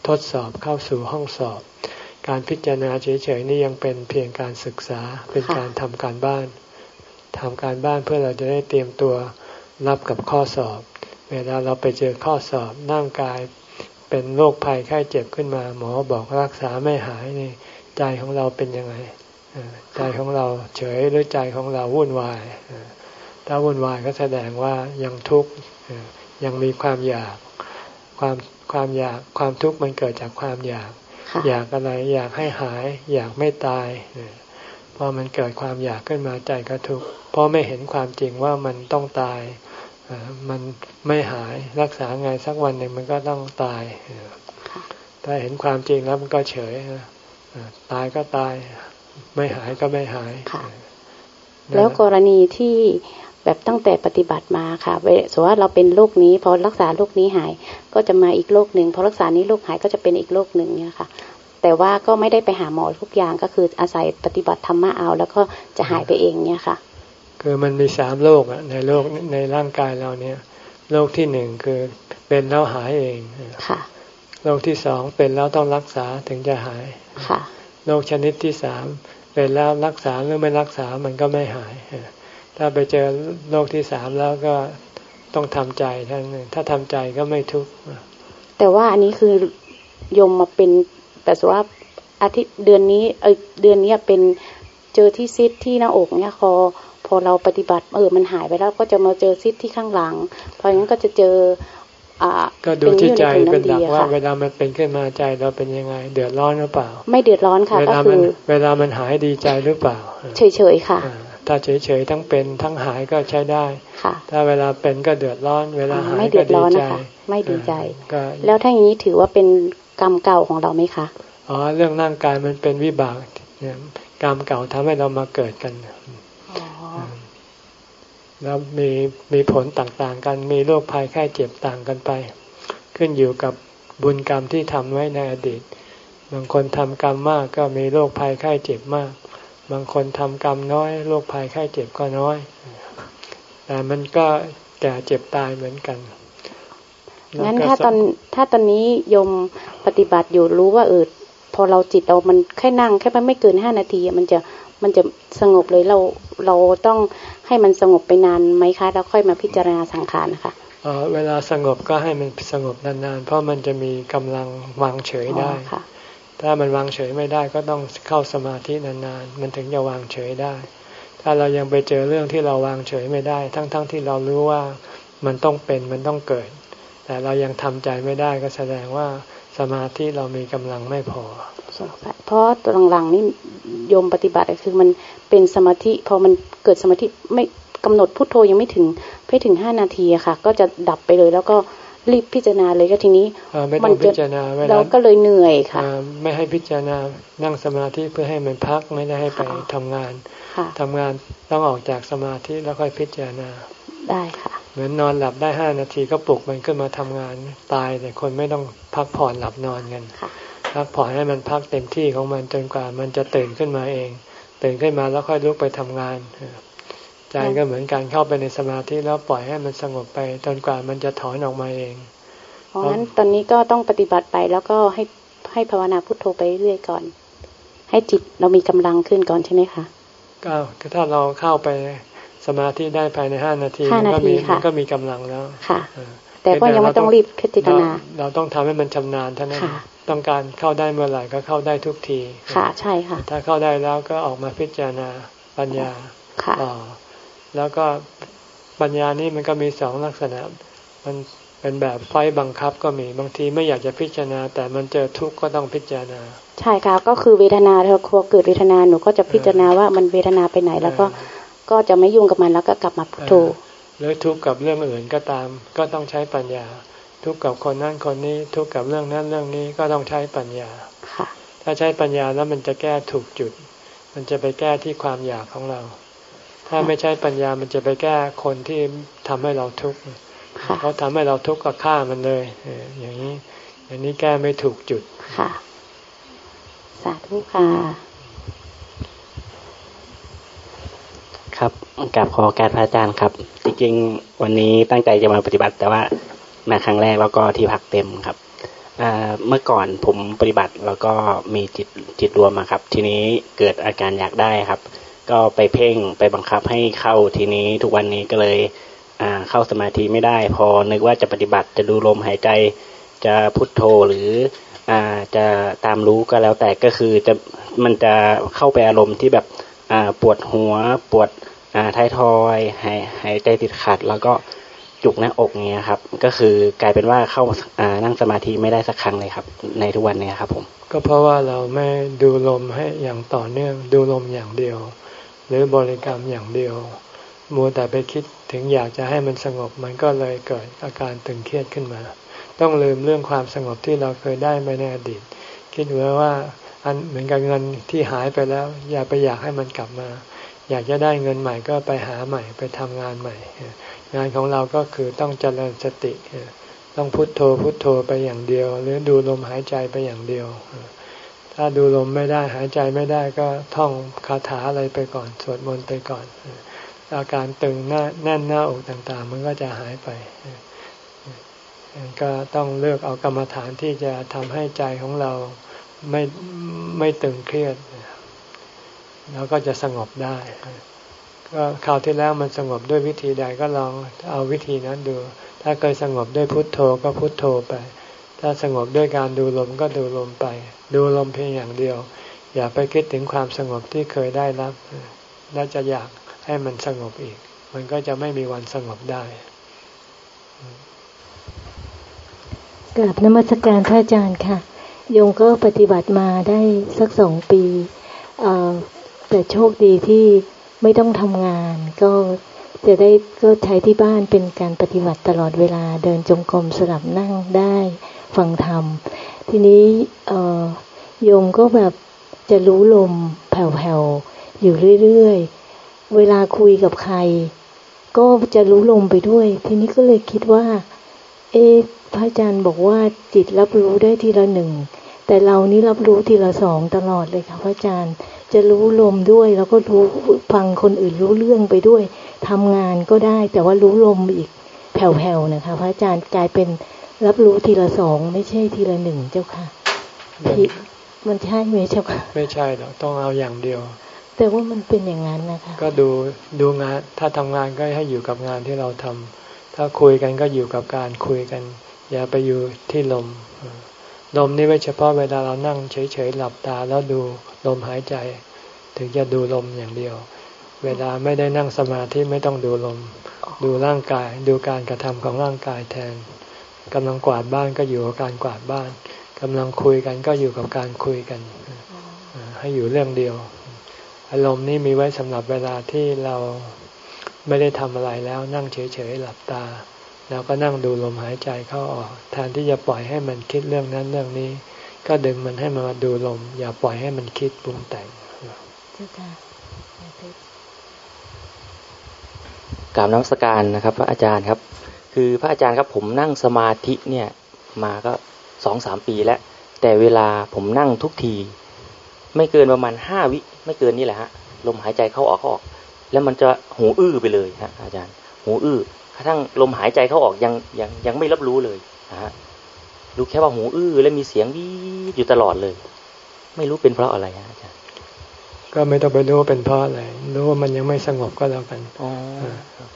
ทดสอบเข้าสู่ห้องสอบ การพิจารณาเฉยๆนี่ยังเป็นเพียงการศึกษาเป็นการทำการบ้าน ทำการบ้านเพื่อเราจะได้เตรียมตัวรับกับข้อสอบ เวลาเราไปเจอข้อสอบร่างกายเป็นโรคภัยไข้เจ็บขึ้นมา หมอบอกรักษาไม่หายนี่ใจของเราเป็นยังไงใจของเราเฉยหรือใจของเราวุ่นวายถ้าวุ่นวายก็แสดงว่ายังทุกข์ยังมีความอยากความความอยากความทุกข์มันเกิดจากความอยาก อยากอะไรอยากให้หาย อยากไม่ตาย พอมันเกิดความอยากขึ้นมาใจก็ทุกข์เพราะไม่เห็นความจริงว่ามันต้องตายมันไม่หายรักษาไงสักวันหนึ่งมันก็ต้องตาย ถ้าเห็นความจริงแล้วมันก็เฉยตายก็ตาย ไม่หายก็ไม่หายแล้วกรณีที่แบบตั้งแต่ปฏิบัติมาค่ะสมมติว่าเราเป็นโรคนี้พอรักษาโรคนี้หาย ก็จะมาอีกโรคหนึ่งพอรักษานี้โรคหายก็จะเป็นอีกโรคหนึ่งเนี่ยค่ะ แต่ว่าก็ไม่ได้ไปหาหมอทุกอย่างก็คืออาศัยปฏิบัติธรรมะเอา แล้วก็จะหายไปเองเนี่ยค่ะ คือมันมีสามโรคอะในโรคในร่างกายเราเนี่ยโรคที่หนึ่งคือเป็นแล้วหายเองค่ะโรคที่สองเป็นแล้วต้องรักษาถึงจะหายค่ะโรคชนิดที่สามเป็นแล้วรักษาหรือไม่รักษามันก็ไม่หาย ถ้าไปเจอโรคที่สามแล้วก็ต้องทำใจท่านถ้าทำใจก็ไม่ทุกข์แต่ว่าอันนี้คือยมมาเป็น แต่สว่าอาทิตย์เดือนนี้เออเดือนนี้เป็นเจอที่ซิดที่หน้าอกเนี่ยพอพอเราปฏิบัติเออมันหายไปแล้วก็จะมาเจอซิดที่ข้างหลัง เพราะงั้นก็จะเจอก็ดูที่ใจเป็นหลักว่า เวลามันเป็นขึ้นมาใจเราเป็นยังไง เดือดร้อนหรือเปล่า ไม่เดือดร้อนค่ะก็คือเวลามันหายดีใจหรือเปล่า เฉยๆค่ะ ถ้าเฉยๆทั้งเป็นทั้งหายก็ใช้ได้ค่ะ ถ้าเวลาเป็นก็เดือดร้อน เวลาหายก็ดีใจไม่ดีใจ แล้วถ้าอย่างนี้ถือว่าเป็น กรรมเก่าของเราไหมคะอ๋อเรื่องร่างกายมันเป็นวิบากเนี่ยกรรมเก่าทำให้เรามาเกิดกันแล้วมีมีผลต่างๆ กันมีโรคภัยไข้เจ็บต่างกันไป ขึ้นอยู่กับบุญกรรมที่ทำไว้ในอดีต บางคนทำกรรมมากก็มีโรคภัยไข้เจ็บมาก บางคนทำกรรมน้อยโรคภัยไข้เจ็บก็น้อย แต่มันก็แก่เจ็บตายเหมือนกัน งั้นถ้าตอนถ้าตอนนี้ยมปฏิบัติอยู่รู้ว่าเออพอเราจิตเรามันแค่นั่งแค่ไม่เกินห้านาทีมันจะมันจะสงบเลยเราเราต้องให้มันสงบไปนานไหมคะแล้วค่อยมาพิจารณาสังขารนะคะเวลาสงบก็ให้มันสงบนานๆ เพราะมันจะมีกำลังวางเฉยได้ถ้ามันวางเฉยไม่ได้ก็ต้องเข้าสมาธินานๆ มันถึงจะวางเฉยได้ ถ้าเรายังไปเจอเรื่องที่เราวางเฉยไม่ได้ ทั้งๆทที่เรารู้ว่ามันต้องเป็นมันต้องเกิด แต่เรายังทำใจไม่ได้ก็แสดงว่าสมาธิเรามีกำลังไม่พอเพราะตัวหลังๆนี่โยมปฏิบัติคือมันเป็นสมาธิพอมันเกิดสมาธิไม่กำหนดพุทโธยังไม่ถึงไม่ถึงห้านาทีอะค่ะ ก็จะดับไปเลยแล้วก็รีบพิจารณาเลยก็ทีนี้มันพิจารณาเราก็เลยเหนื่อยค่ะไม่ให้พิจารณานั่งสมาธิเพื่อให้มันพักไม่ได้ให้ไปทำงานทำงานต้องออกจากสมาธิแล้วค่อยพิจารณาได้ค่ะ เหมือนนอนหลับได้ห้านาทีก็ปลุกมันขึ้นมาทำงานตายแต่คนไม่ต้องพักผ่อนหลับนอนกันพักผ่อนให้มันพักเต็มที่ของมันจนกว่ามันจะตื่นขึ้นมาเอง ตื่นขึ้นมาแล้วค่อยลุกไปทำงานใจก็เหมือนการเข้าไปในสมาธิแล้วปล่อยให้มันสงบไปจนกว่ามันจะถอนออกมาเอง เพราะงั้นตอนนี้ก็ต้องปฏิบัติไปแล้วก็ให้ให้ภาวนาพุทโธไปเรื่อยก่อน ให้จิตเรามีกำลังขึ้นก่อนใช่ไหมคะก็ถ้าเราเข้าไป สมาธิได้ภายในห้านาทีมันก็มีมันก็มีกำลังแล้วค่ะแต่ก็ยังไม่ต้องรีบพิจารณาเราต้องทำให้มันชำนาญเท่านั้นต้องการเข้าได้เมื่อไหร่ก็เข้าได้ทุกทีค่ะใช่ค่ะ ถ้าเข้าได้แล้วก็ออกมาพิจารณาปัญญาต่อแล้วก็ปัญญานี่มันก็มีสองลักษณะ มันเป็นแบบไฟบังคับก็มีบางทีไม่อยากจะพิจารณา แต่มันเจอทุกข์ก็ต้องพิจารณา ใช่ค่ะก็คือเวทนาเธอครัวเกิดเวทนาหนูก็จะพิจารณาว่ามันเวทนาไปไหนแล้วก็ ก็จะไม่ยุ่งกับมันแล้วก็กลับมาพุทโธหรือทุกข์กับเรื่องอื่นก็ตาม ก็ต้องใช้ปัญญา ทุกข์กับคนนั้นคนนี้ ทุกข์กับเรื่องนั้นเรื่องนี้ก็ต้องใช้ปัญญาถ้าใช้ปัญญาแล้วมันจะแก้ถูกจุด มันจะไปแก้ที่ความอยากของเรา ถ้าไม่ใช้ปัญญามันจะไปแก้คนที่ทำให้เราทุกข์เขาทำให้เราทุกข์ก็ฆ่ามันเลยอย่างนี้อย่างนี้แก้ไม่ถูกจุดค่ะ สาธุค่ะ ครับกับขอการพระอาจารย์ครับ จริงๆ วันนี้ตั้งใจจะมาปฏิบัติ แต่ว่ามาครั้งแรกแล้วก็ที่พักเต็มครับเมื่อก่อนผมปฏิบัติแล้วก็มีจิตจิตรวมมาครับ ทีนี้เกิดอาการอยากได้ครับ ก็ไปเพ่งไปบังคับให้เข้าทีนี้ทุกวันนี้ก็เลยเข้าสมาธิไม่ได้ พอนึกว่าจะปฏิบัติจะดูลมหายใจจะพุทโธหรือจะตามรู้ก็แล้วแต่ก็คือจะมันจะเข้าไปอารมณ์ที่แบบ ปวดหัว ปวดท้ายทอยหายหายใจติดขัด แล้วก็จุกหน้าอกเนี้ยครับ ก็คือกลายเป็นว่าเข้านั่งสมาธิไม่ได้สักครั้งเลยครับ ในทุกวันนี้ครับผม ก็เพราะว่าเราไม่ดูลมให้อย่างต่อเนื่องดูลมอย่างเดียว หรือบริกรรมอย่างเดียวมัวแต่ไปคิดถึงอยากจะให้มันสงบมันก็เลยเกิดอาการตึงเครียดขึ้นมา ต้องลืมเรื่องความสงบที่เราเคยได้มาในอดีต คิดไว้ว่า อันเหมือนกับเงินที่หายไปแล้ว อย่าไปอยากให้มันกลับมา อยากจะได้เงินใหม่ก็ไปหาใหม่ไปทำงานใหม่ งานของเราก็คือต้องเจริญสติ ต้องพุโทโธพุโทโธไปอย่างเดียว หรือดูลมหายใจไปอย่างเดียว ถ้าดูลมไม่ได้หายใจไม่ได้ก็ท่องคาถาอะไรไปก่อน สวดมนต์ไปก่อน อาการตึงหน้าแน่นหน้าอกต่างๆ มันก็จะหายไปก็ต้องเลือกเอากรรมฐานที่จะทำให้ใจของเรา ไม่ไม่ตึงเครียดแล้วก็จะสงบได้ ก็คราวที่แล้วมันสงบด้วยวิธีใดก็ลองเอาวิธีนั้นดู ถ้าเคยสงบด้วยพุทโธก็พุทโธไป ถ้าสงบด้วยการดูลมก็ดูลมไป ดูลมเพียงอย่างเดียว อย่าไปคิดถึงความสงบที่เคยได้รับ แล้วจะอยากให้มันสงบอีก มันก็จะไม่มีวันสงบได้กราบนมัสการพระอาจารย์ค่ะ โยมก็ปฏิบัติมาได้สักสองปี แต่โชคดีที่ไม่ต้องทำงาน ก็จะได้ก็ใช้ที่บ้านเป็นการปฏิบัติตลอดเวลาเดินจงกรมสลับนั่งได้ฟังธรรม ทีนี้โยมก็แบบจะรู้ลมแผ่วๆ อยู่เรื่อยๆ เวลาคุยกับใคร ก็จะรู้ลมไปด้วย ทีนี้ก็เลยคิดว่า เอ๊พระอาจารย์บอกว่าจิตรับรู้ได้ทีละหนึ่ง แต่เรานี่รับรู้ทีละสองตลอดเลยค่ะพระอาจารย์ จะรู้ลมด้วย แล้วก็รู้ฟังคนอื่นรู้เรื่องไปด้วยทำงานก็ได้ แต่ว่ารู้ลมอีกแผ่วๆนะคะ พระอาจารย์กลายเป็นรับรู้ทีละสองไม่ใช่ทีละหนึ่งเจ้าค่ะที่มันใช่ไหมเจ้าค่ะ ไม่ใช่หรอกต้องเอาอย่างเดียว แต่ว่ามันเป็นอย่างนั้นนะคะ ก็ดูดูงาน ถ้าทำงานก็ให้อยู่กับงานที่เราทำ ถ้าคุยกันก็อยู่กับการคุยกัน อย่าไปอยู่ที่ลม ลมนี่ไม่เฉพาะเวลาเรานั่งเฉยๆหลับตาแล้วดูลมหายใจ ถึงจะดูลมอย่างเดียว เวลาไม่ได้นั่งสมาธิไม่ต้องดูลม ดูร่างกาย ดูการกระทำของร่างกายแทนกำลังกวาดบ้านก็อยู่กับการกวาดบ้านกำลังคุยกันก็อยู่กับการคุยกัน ให้อยู่เรื่องเดียว อารมณ์นี้มีไว้สำหรับเวลาที่เรา ไม่ได้ทำอะไรแล้วนั่งเฉยๆหลับตาเราก็นั่งดูลมหายใจเข้าออกแทนที่จะปล่อยให้มันคิดเรื่องนั้นเรื่องนี้ ก็ดึงมันให้มาดูลม อย่าปล่อยให้มันคิดปรุงแต่งกราบน้ำสการนะครับ พระอาจารย์ครับ คือพระอาจารย์ครับผมนั่งสมาธิเนี่ยมาก็สองสามปีแล้ว แต่เวลาผมนั่งทุกที ไม่เกินประมาณห้าวิ ไม่เกินนี่แหละฮะลมหายใจเข้าออกเข้าออก แล้วมันจะหูอื้อไปเลยฮะอาจารย์ หูอื้อกระทั่งลมหายใจเขาออกยังยังยังไม่รับรู้เลยนะฮะรู้แค่ว่าหูอื้อและมีเสียงวีอยู่ตลอดเลย ไม่รู้เป็นเพราะอะไรฮะอาจารย์ก็ไม่ต้องไปรู้ว่าเป็นเพราะอะไรรู้ว่ามันยังไม่สงบก็แล้วกัน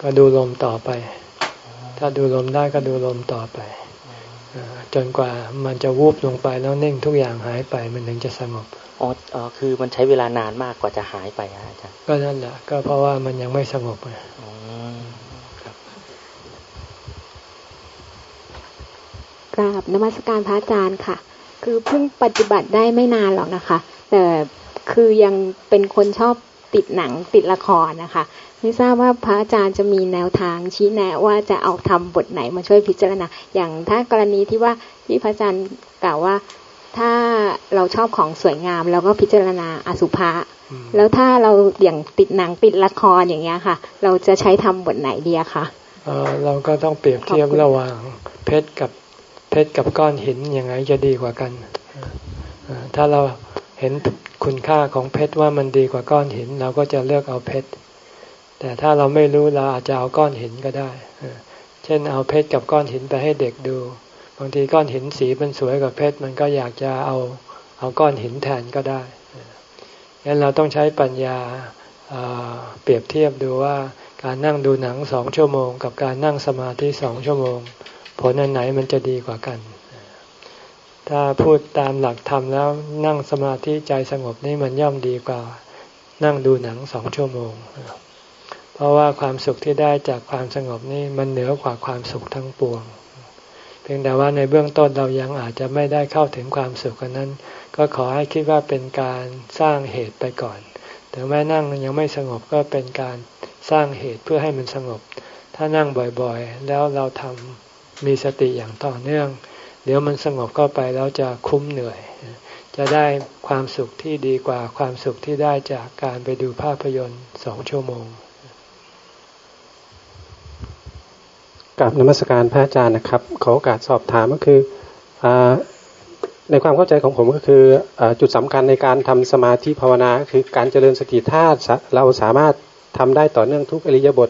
ก็ดูลมต่อไป ถ้าดูลมได้ก็ดูลมต่อไป จนกว่ามันจะวูบลงไปแล้วเน่งทุกอย่างหายไปมันถึงจะสงบอ๋อคือมันใช้เวลานานมากกว่าจะหายไปอาจารย์ก็นั่นแหละก็เพราะว่ามันยังไม่สงบไงกราบนมัสการพระอาจารย์ค่ะ คือเพิ่งปฏิบัติได้ไม่นานหรอกนะคะ แต่คือยังเป็นคนชอบ ติดหนังติดละครนะคะ ไม่ทราบว่าพระอาจารย์จะมีแนวทางชี้แนะว่าจะเอาทำบทไหนมาช่วยพิจารณา อย่างถ้ากรณีที่ว่าที่พระอาจารย์กล่าวว่าถ้าเราชอบของสวยงามเราก็พิจารณาอสุภะแล้วถ้าเราอย่างติดหนังติดละครอย่างเงี้ยค่ะ เราจะใช้ทำบทไหนดีคะเราก็ต้องเปรียบเทียบระหว่างเพชรกับเพชรกับก้อนหินยังไงจะดีกว่ากันถ้าเรา เห็นคุณค่าของเพชรว่ามันดีกว่าก้อนหิน เราก็จะเลือกเอาเพชร แต่ถ้าเราไม่รู้เราอาจจะเอาก้อนหินก็ได้ เช่นเอาเพชรกับก้อนหินไปให้เด็กดู บางทีก้อนหินสีมันสวยกว่าเพชรมันก็อยากจะเอาเอาก้อนหินแทนก็ได้งั้นเราต้องใช้ปัญญาเปรียบเทียบดูว่าการนั่งดูหนังสองชั่วโมง กับการนั่งสมาธิสองชั่วโมง ผลอันไหนมันจะดีกว่ากัน ถ้าพูดตามหลักธรรมแล้วนั่งสมาธิใจสงบนี่มันย่อมดีกว่า นั่งดูหนังสองชั่วโมง เพราะว่าความสุขที่ได้จากความสงบนี่มันเหนือกว่าความสุขทั้งปวง เพียงแต่ว่าในเบื้องต้นเรายังอาจจะไม่ได้เข้าถึงความสุขกันนั้น ก็ขอให้คิดว่าเป็นการสร้างเหตุไปก่อนแต่แม้นั่งยังไม่สงบก็เป็นการสร้างเหตุเพื่อให้มันสงบ ถ้านั่งบ่อยๆ แล้วเราทำมีสติอย่างต่อเนื่อง เดี๋ยวมันสงบเข้าไปแล้วจะคุ้มเหนื่อย จะได้ความสุขที่ดีกว่าความสุขที่ได้จากการไปดูภาพยนตร์สองชั่วโมงกับนมัสการพระอาจารย์นะครับ ขอโอกาสสอบถามก็คืออในความเข้าใจของผมก็คืออจุดสำคัญในการทำสมาธิภาวนาคือการเจริญสติธาตุเราสามารถทำได้ต่อเนื่องทุกอริยบท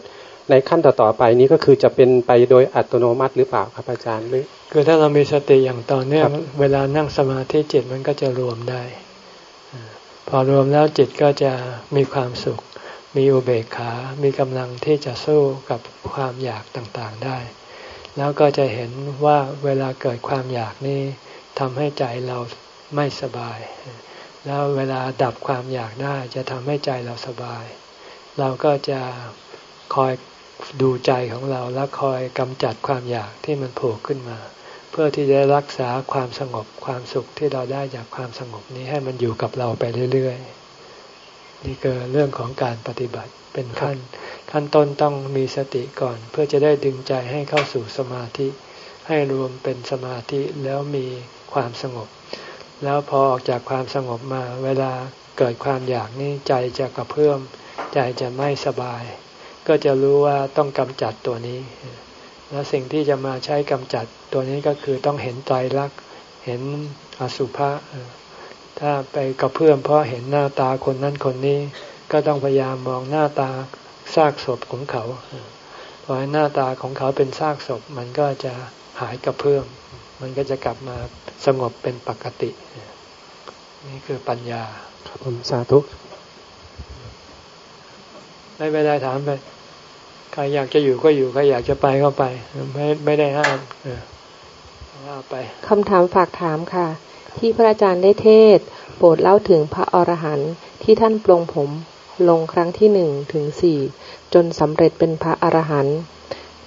ในขั้นต่อๆไปนี้ก็คือจะเป็นไปโดยอัตโนมัติหรือเปล่าครับอาจารย์หรือ คือถ้าเรามีสติอย่างต่อเนื่องเวลานั่งสมาธิจิตมันก็จะรวมได้ พอรวมแล้วจิตก็จะมีความสุข มีอุเบกขา มีกำลังที่จะสู้กับความอยากต่างๆได้ แล้วก็จะเห็นว่าเวลาเกิดความอยากนี่ทำให้ใจเราไม่สบาย แล้วเวลาดับความอยากได้จะทำให้ใจเราสบาย เราก็จะคอยดูใจของเราและคอยกำจัดความอยากที่มันโผล่ขึ้นมา เพื่อที่จะรักษาความสงบความสุขที่เราได้จากความสงบนี้ให้มันอยู่กับเราไปเรื่อยๆ นี่คือเรื่องของการปฏิบัติเป็นขั้น ขั้นต้นต้องมีสติก่อน เพื่อจะได้ดึงใจให้เข้าสู่สมาธิ ให้รวมเป็นสมาธิแล้วมีความสงบ แล้วพอออกจากความสงบมาเวลาเกิดความอยากนี่ใจจะกระเพื่อมใจจะไม่สบาย ก็จะรู้ว่าต้องกำจัดตัวนี้ แล้วสิ่งที่จะมาใช้กำจัดตัวนี้ก็คือต้องเห็นใจรักเห็นอสุภะถ้าไปกระเพื่อมเพราะเห็นหน้าตาคนนั้นคนนี้ ก็ต้องพยายามมองหน้าตาซากศพของเขาพอหน้าตาของเขาเป็นซากศพมันก็จะหายกระเพื่อมมันก็จะกลับมาสงบเป็นปกติ นี่คือปัญญา ครับผมสาธุไม่ไปได้ถามไป ใครอยากจะอยู่ก็อยู่ใครอยากจะไปก็ไปไม่ไม่ได้ห้ามว่าไปคำถามฝากถามค่ะ ที่พระอาจารย์ได้เทศ โปรดเล่าถึงพระอรหันต์ที่ท่านปลงผมลงครั้งที่หนึ่งถึงสี่จนสำเร็จเป็นพระอรหันต์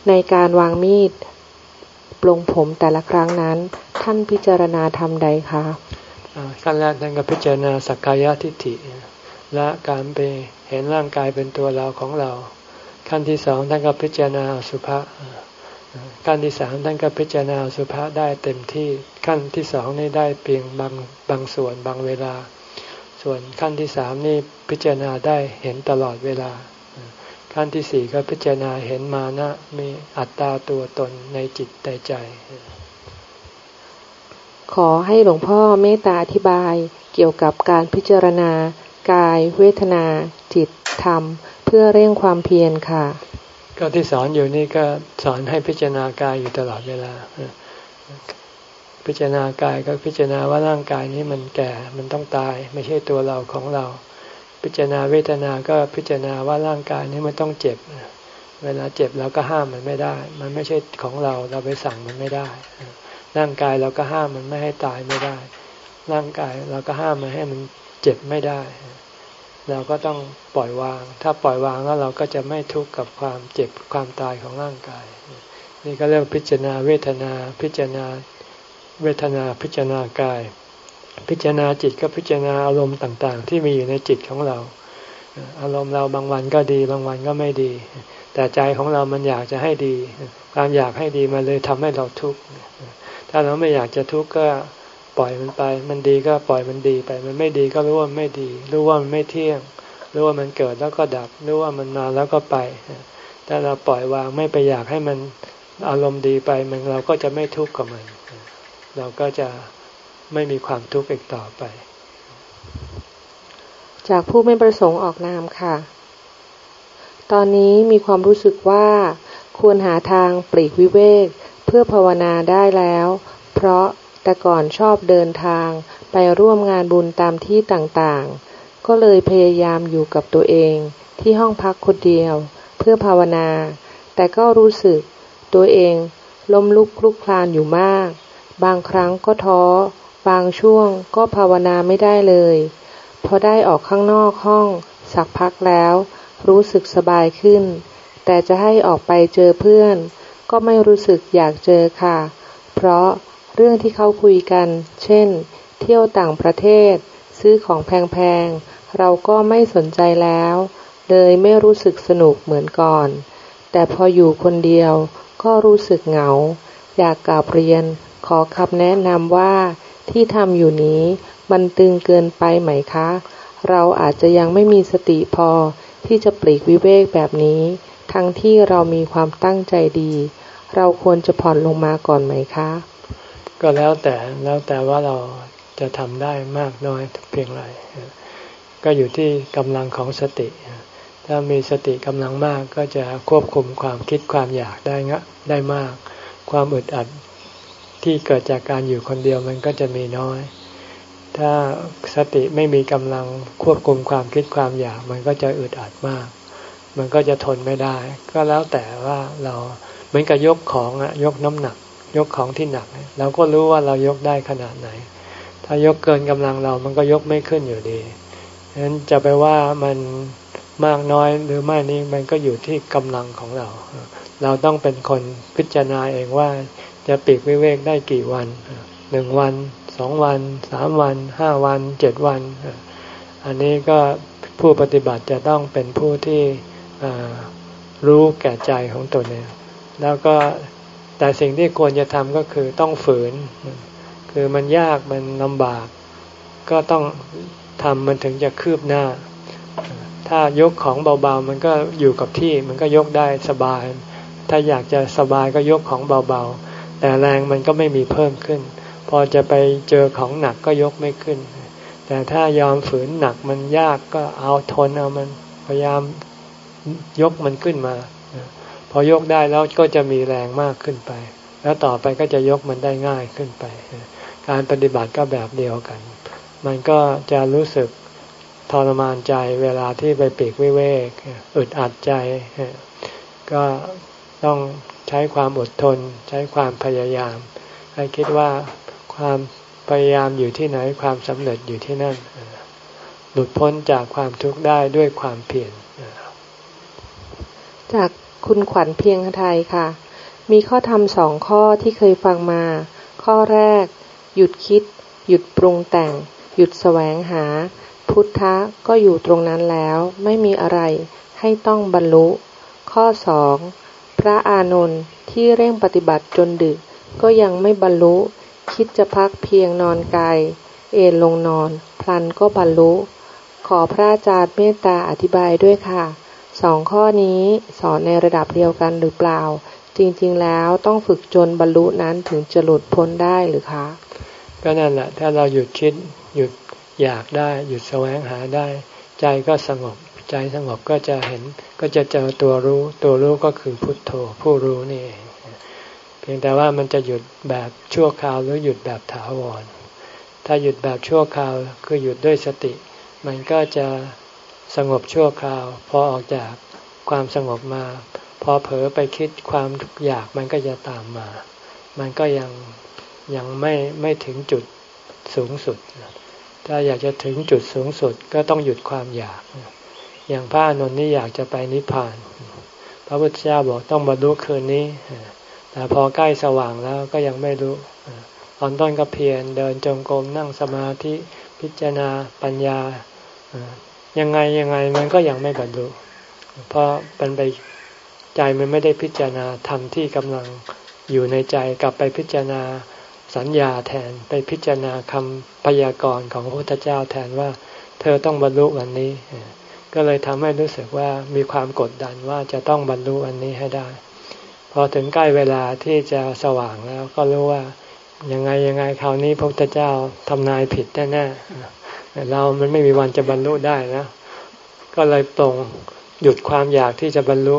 ในการวางมีดปลงผมแต่ละครั้งนั้น ท่านพิจารณาทำใดคะขั้นแรกท่านก็พิจารณาสักกายทิฏฐิและการไปเห็นร่างกายเป็นตัวเราของเรา ขั้นที่สองท่านก็พิจารณาสุภาษขั้นที่สามท่านก็พิจารณาสุภาษได้เต็มที่ขั้นที่สองนี่ได้เพียงบางบางส่วนบางเวลา ส่วนขั้นที่สามนี่พิจารณาได้เห็นตลอดเวลา ขั้นที่สี่ก็พิจารณาเห็นมานะมีอัตตาตัวตนในจิตในใจ ขอให้หลวงพ่อเมตตาอธิบายเกี่ยวกับการพิจารณากาย เวทนา จิต ธรรม เพื่อเร่งความเพียรค่ะ ก็ที่สอนอยู่นี่ก็สอนให้พิจารณากายอยู่ตลอดเวลา พิจารณากายก็พิจารณาว่าร่างกายนี้มันแก่ มันต้องตาย ไม่ใช่ตัวเราของเรา พิจารณาเวทนา ก็พิจารณาว่าร่างกายนี้มันต้องเจ็บ เวลาเจ็บเราก็ห้ามมันไม่ได้ มันไม่ใช่ของเรา เราไปสั่งมันไม่ได้ ร่างกายเราก็ห้ามมันไม่ให้ตายไม่ได้ ร่างกายเราก็ห้ามมันให้มันเจ็บไม่ได้ เราก็ต้องปล่อยวาง ถ้าปล่อยวางแล้วเราก็จะไม่ทุกข์กับความเจ็บความตายของร่างกาย นี่ก็เรียกพิจารณาเวทนาพิจารณาเวทนาพิจารณากาย พิจารณาจิตก็พิจารณาอารมณ์ต่างๆ ที่มีอยู่ในจิตของเรา อารมณ์เราบางวันก็ดีบางวันก็ไม่ดี แต่ใจของเรามันอยากจะให้ดี ความอยากให้ดีมันเลยทำให้เราทุกข์ถ้าเราไม่อยากจะทุกข์ก็ ปล่อยมันไป มันดีก็ปล่อยมันดีไป มันไม่ดีก็รู้ว่าไม่ดี รู้ว่ามันไม่เที่ยง รู้ว่ามันเกิดแล้วก็ดับ รู้ว่ามันมาแล้วก็ไป ถ้าเราปล่อยวางไม่ไปอยากให้มันอารมณ์ดีไป มันเราก็จะไม่ทุกข์กับมัน เราก็จะไม่มีความทุกข์อีกต่อไป จากผู้ไม่ประสงค์ออกนามค่ะ ตอนนี้มีความรู้สึกว่าควรหาทางปลีกวิเวกเพื่อภาวนาได้แล้ว เพราะ แต่ก่อนชอบเดินทางไปร่วมงานบุญตามที่ต่างๆ ก็เลยพยายามอยู่กับตัวเองที่ห้องพักคนเดียว เพื่อภาวนา แต่ก็รู้สึกตัวเองล้มลุกคลุกคลานอยู่มาก บางครั้งก็ท้อ บางช่วงก็ภาวนาไม่ได้เลย พอได้ออกข้างนอกห้องสักพักแล้ว รู้สึกสบายขึ้น แต่จะให้ออกไปเจอเพื่อน ก็ไม่รู้สึกอยากเจอค่ะ เพราะ เรื่องที่เขาคุยกัน เช่น เที่ยวต่างประเทศ ซื้อของแพงๆ เราก็ไม่สนใจแล้ว เลยไม่รู้สึกสนุกเหมือนก่อน แต่พออยู่คนเดียวก็รู้สึกเหงา อยากกลับเรียน ขอคำแนะนำว่าที่ทำอยู่นี้มันตึงเกินไปไหมคะ เราอาจจะยังไม่มีสติพอที่จะปลีกวิเวกแบบนี้ ทั้งที่เรามีความตั้งใจดี เราควรจะผ่อนลงมาก่อนไหมคะ ก็แล้วแต่แล้วแต่ว่าเราจะทำได้มากน้อยเพียงไรก็อยู่ที่กำลังของสติ ถ้ามีสติกำลังมากก็จะควบคุมความคิดความอยากได้งะได้มาก ความอึดอัดที่เกิดจากการอยู่คนเดียวมันก็จะมีน้อย ถ้าสติไม่มีกำลังควบคุมความคิดความอยากมันก็จะอึดอัดมาก มันก็จะทนไม่ได้ ก็แล้วแต่ว่าเราเหมือนกับยกของอะยกน้ำหนัก ยกของที่หนัก เราก็รู้ว่าเรายกได้ขนาดไหน ถ้ายกเกินกำลังเรามันก็ยกไม่ขึ้นอยู่ดีฉะนั้นจะไปว่ามันมากน้อยหรือไม่นี้มันก็อยู่ที่กำลังของเรา เราต้องเป็นคนพิจารณาเองว่าจะปีกวิเวกได้กี่วันหนึ่งวันสองวันสามวันห้าวันเจ็ดวัน อันนี้ก็ผู้ปฏิบัติจะต้องเป็นผู้ที่รู้แก่ใจของตนเองแล้วก็ แต่สิ่งที่ควรจะทำก็คือต้องฝืน คือมันยากมันลำบาก ก็ต้องทำมันถึงจะคืบหน้า ถ้ายกของเบาๆ มันก็อยู่กับที่ มันก็ยกได้สบาย ถ้าอยากจะสบายก็ยกของเบาๆ แต่แรงมันก็ไม่มีเพิ่มขึ้น พอจะไปเจอของหนักก็ยกไม่ขึ้น แต่ถ้ายอมฝืนหนักมันยากก็เอาทนเอามันพยายามยกมันขึ้นมา พอยกได้แล้วก็จะมีแรงมากขึ้นไป แล้วต่อไปก็จะยกมันได้ง่ายขึ้นไป การปฏิบัติก็แบบเดียวกัน มันก็จะรู้สึกทรมานใจเวลาที่ไปปีกวิเวกอึดอัดใจ ก็ต้องใช้ความอดทน ใช้ความพยายาม ให้คิดว่าความพยายามอยู่ที่ไหนความสำเร็จอยู่ที่นั่น หลุดพ้นจากความทุกข์ได้ด้วยความเพียรจาก คุณขวัญเพียงไทยค่ะ มีข้อธรรมสองข้อที่เคยฟังมา ข้อแรก หยุดคิด หยุดปรุงแต่ง หยุดแสวงหา พุทธะก็อยู่ตรงนั้นแล้ว ไม่มีอะไรให้ต้องบรรลุ ข้อสองพระอานนท์ที่เร่งปฏิบัติจนดึก ก็ยังไม่บรรลุ คิดจะพักเพียงนอนกายเอนลงนอน พลันก็บรรลุ ขอพระอาจารย์เมตตาอธิบายด้วยค่ะ สองข้อนี้สอนในระดับเดียวกันหรือเปล่า จริงๆแล้วต้องฝึกจนบรรลุนั้นถึงจะหลุดพ้นได้หรือคะ ก็นั่นแหละถ้าเราหยุดคิดหยุดอยากได้ หยุดแสวงหาได้ ใจก็สงบ ใจสงบก็จะเห็นก็จะเจอตัวรู้ ตัวรู้ก็คือพุทโธ ผู้รู้นี่เองเพียงแต่ว่ามันจะหยุดแบบชั่วคราวหรือหยุดแบบถาวร ถ้าหยุดแบบชั่วคราวคือหยุดด้วยสติ มันก็จะ สงบชั่วคราว พอออกจากความสงบมา พอเผลอไปคิดความทุกอยากมันก็จะตามมา มันก็ยังยังไม่ไม่ถึงจุดสูงสุด ถ้าอยากจะถึงจุดสูงสุดก็ต้องหยุดความอยาก อย่างพระอนุนนี่อยากจะไปนิพพาน พระพุทธเจ้าบอกต้องบรรลุคืนนี้ แต่พอใกล้สว่างแล้วก็ยังไม่รู้ ตอนต้นก็เพียรเดินจงกรมนั่งสมาธิพิจารณาปัญญา ยังไงยังไงมันก็ยังไม่บรรลุ เพราะเป็นไปใจมันไม่ได้พิจารณาธรรมที่กำลังอยู่ในใจกลับไปพิจารณาสัญญาแทนไปพิจารณาคำพยากรณ์ของพระพุทธเจ้าแทนว่า เธอต้องบรรลุวันนี้ ก็เลยทำให้รู้สึกว่ามีความกดดันว่าจะต้องบรรลุวันนี้ให้ได้ พอถึงใกล้เวลาที่จะสว่างแล้วก็รู้ว่ายังไงยังไงคราวนี้พระพุทธเจ้าทำนายผิดแน่ๆ เรามันไม่มีวันจะบรรลุได้นะ ก็เลยตรงหยุดความอยากที่จะบรรลุ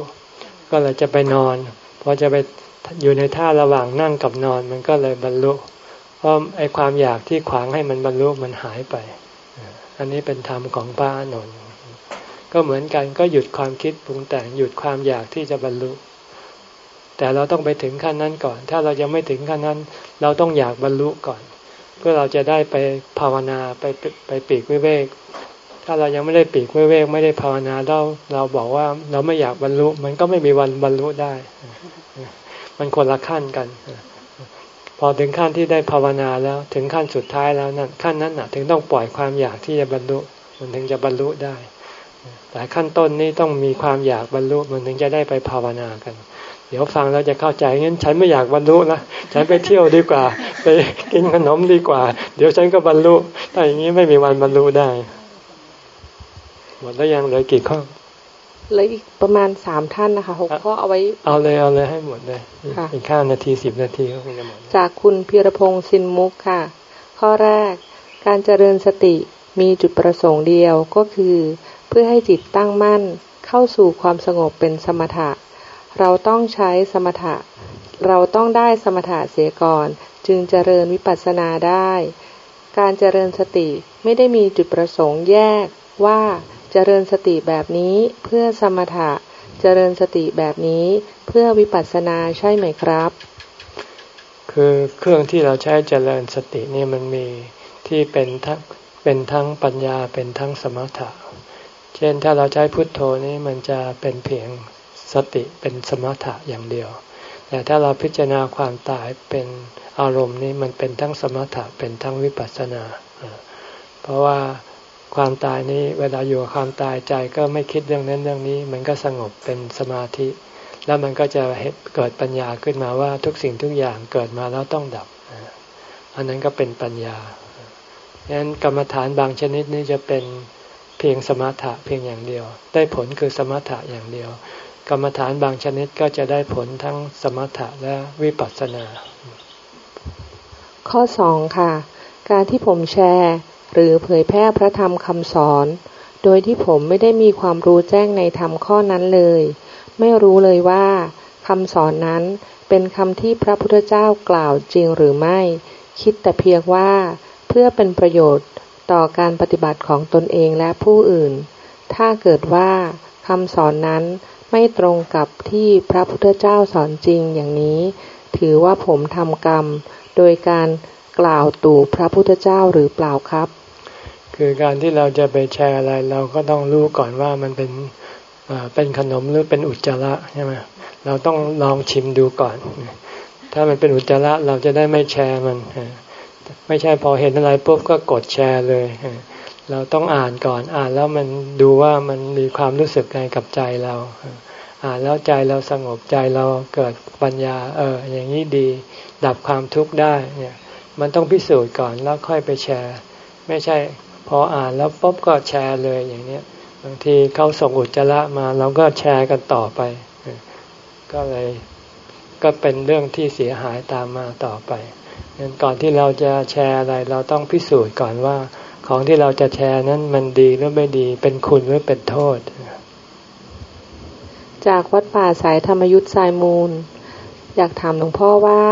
ก็เลยจะไปนอนพอจะไปอยู่ในท่าระหว่างนั่งกับนอนมันก็เลยบรรลุ เพราะไอ้ความอยากที่ขวางให้มันบรรลุมันหายไป อันนี้เป็นธรรมของพระอนุนก็เหมือนกันก็หยุดความคิดปรุงแต่งหยุดความอยากที่จะบรรลุ แต่เราต้องไปถึงขั้นนั้นก่อน ถ้าเรายังไม่ถึงขั้นนั้น เราต้องอยากบรรลุก่อน เพื่อเราจะได้ไปภาวนาไปไปปีกวิเวก ถ้าเรายังไม่ได้ปีกวิเวก ไม่ได้ภาวนาเราเราบอกว่าเราไม่อยากบรรลุ มันก็ไม่มีวันบรรลุได้ มันคนละขั้นกัน พอถึงขั้นที่ได้ภาวนาแล้ว ถึงขั้นสุดท้ายแล้วนั่นขั้นนั้นน่ะถึงต้องปล่อยความอยากที่จะบรรลุมันถึงจะบรรลุได้ แต่ขั้นต้นนี้ต้องมีความอยากบรรลุมันถึงจะได้ไปภาวนากัน เดี๋ยวฟังแล้วจะเข้าใจงั้น ฉันไม่อยากบรรลุนะฉันไปเที่ยวดีกว่า ไปกินขนมดีกว่า เดี๋ยวฉันก็บรรลุถ้าอย่างนี้ไม่มีวันบรรลุได้หมดแล้วยังเหลือกี่ข้อเลยอีกประมาณสามท่านนะคะหกข้อเอาไว้ เอาเลยเอาเลยให้หมดเลยอีกข้านาทีสิบนาทีก็คงจะหมดจากคุณพีรพงศ์สินมุกค่ะ ข้อแรก การเจริญสติมีจุดประสงค์เดียวก็คือ เพื่อให้จิตตั้งมั่นเข้าสู่ความสงบเป็นสมถะ เราต้องใช้สมถะ เราต้องได้สมถะเสียก่อน จึงเจริญวิปัสสนาได้ การเจริญสติไม่ได้มีจุดประสงค์แยกว่าเจริญสติแบบนี้เพื่อสมถะ เจริญสติแบบนี้เพื่อวิปัสสนาใช่ไหมครับ คือเครื่องที่เราใช้เจริญสตินี่มันมีที่เป็นทั้งเป็นทั้งปัญญาเป็นทั้งสมถะ เช่นถ้าเราใช้พุทโธนี่มันจะเป็นเพียง สติเป็นสมถะอย่างเดียว แต่ถ้าเราพิจารณาความตายเป็นอารมณ์นี่มันเป็นทั้งสมถะเป็นทั้งวิปัสสนา เพราะว่าความตายนี้เวลาอยู่กับความตายใจก็ไม่คิดเรื่องนั้นเรื่องนี้ มันก็สงบเป็นสมาธิ แล้วมันก็จะเกิดปัญญาขึ้นมาว่าทุกสิ่งทุกอย่างเกิดมาแล้วต้องดับ อันนั้นก็เป็นปัญญาดังนั้นกรรมฐานบางชนิดนี้จะเป็นเพียงสมถะเพียงอย่างเดียว ได้ผลคือสมถะอย่างเดียว กรรมฐานบางชนิดก็จะได้ผลทั้งสมถะและวิปัสสนา ข้อสองค่ะ การที่ผมแชร์ หรือเผยแพร่พระธรรมคำสอน โดยที่ผมไม่ได้มีความรู้แจ้งในธรรมข้อนั้นเลย ไม่รู้เลยว่าคำสอนนั้นเป็นคำที่พระพุทธเจ้ากล่าวจริงหรือไม่ คิดแต่เพียงว่าเพื่อเป็นประโยชน์ต่อการปฏิบัติของตนเองและผู้อื่น ถ้าเกิดว่าคำสอนนั้น ไม่ตรงกับที่พระพุทธเจ้าสอนจริงอย่างนี้ ถือว่าผมทำกรรม โดยการกล่าวตู่พระพุทธเจ้าหรือเปล่าครับ คือการที่เราจะไปแชร์อะไรเราก็ต้องรู้ก่อนว่ามันเป็นเป็นขนมหรือเป็นอุจจาระใช่ไหมเราต้องลองชิมดูก่อน ถ้ามันเป็นอุจจาระเราจะได้ไม่แชร์มัน ไม่ใช่พอเห็นอะไรปุ๊บก็กดแชร์เลย เราต้องอ่านก่อนอ่านแล้วมันดูว่ามันมีความรู้สึกไงกับใจเรา อ่านแล้วใจเราสงบใจเราเกิดปัญญา เออ อย่างนี้ดี ดับความทุกข์ได้เนี่ย มันต้องพิสูจน์ก่อนแล้วค่อยไปแชร์ ไม่ใช่ พออ่านแล้วปุ๊บก็แชร์เลยอย่างเนี้ยบางทีเขาส่งอุจจาระมาเราก็แชร์กันต่อไป ก็เลยก็เป็นเรื่องที่เสียหายตามมาต่อไปงั้นก่อนที่เราจะแชร์อะไร เราต้องพิสูจน์ก่อนว่า ของที่เราจะแชร์นั้นมันดีหรือไม่ดี เป็นคุณหรือเป็นโทษ จากวัดป่าสายธรรมยุทธสายมูล อยากถามหลวงพ่อว่า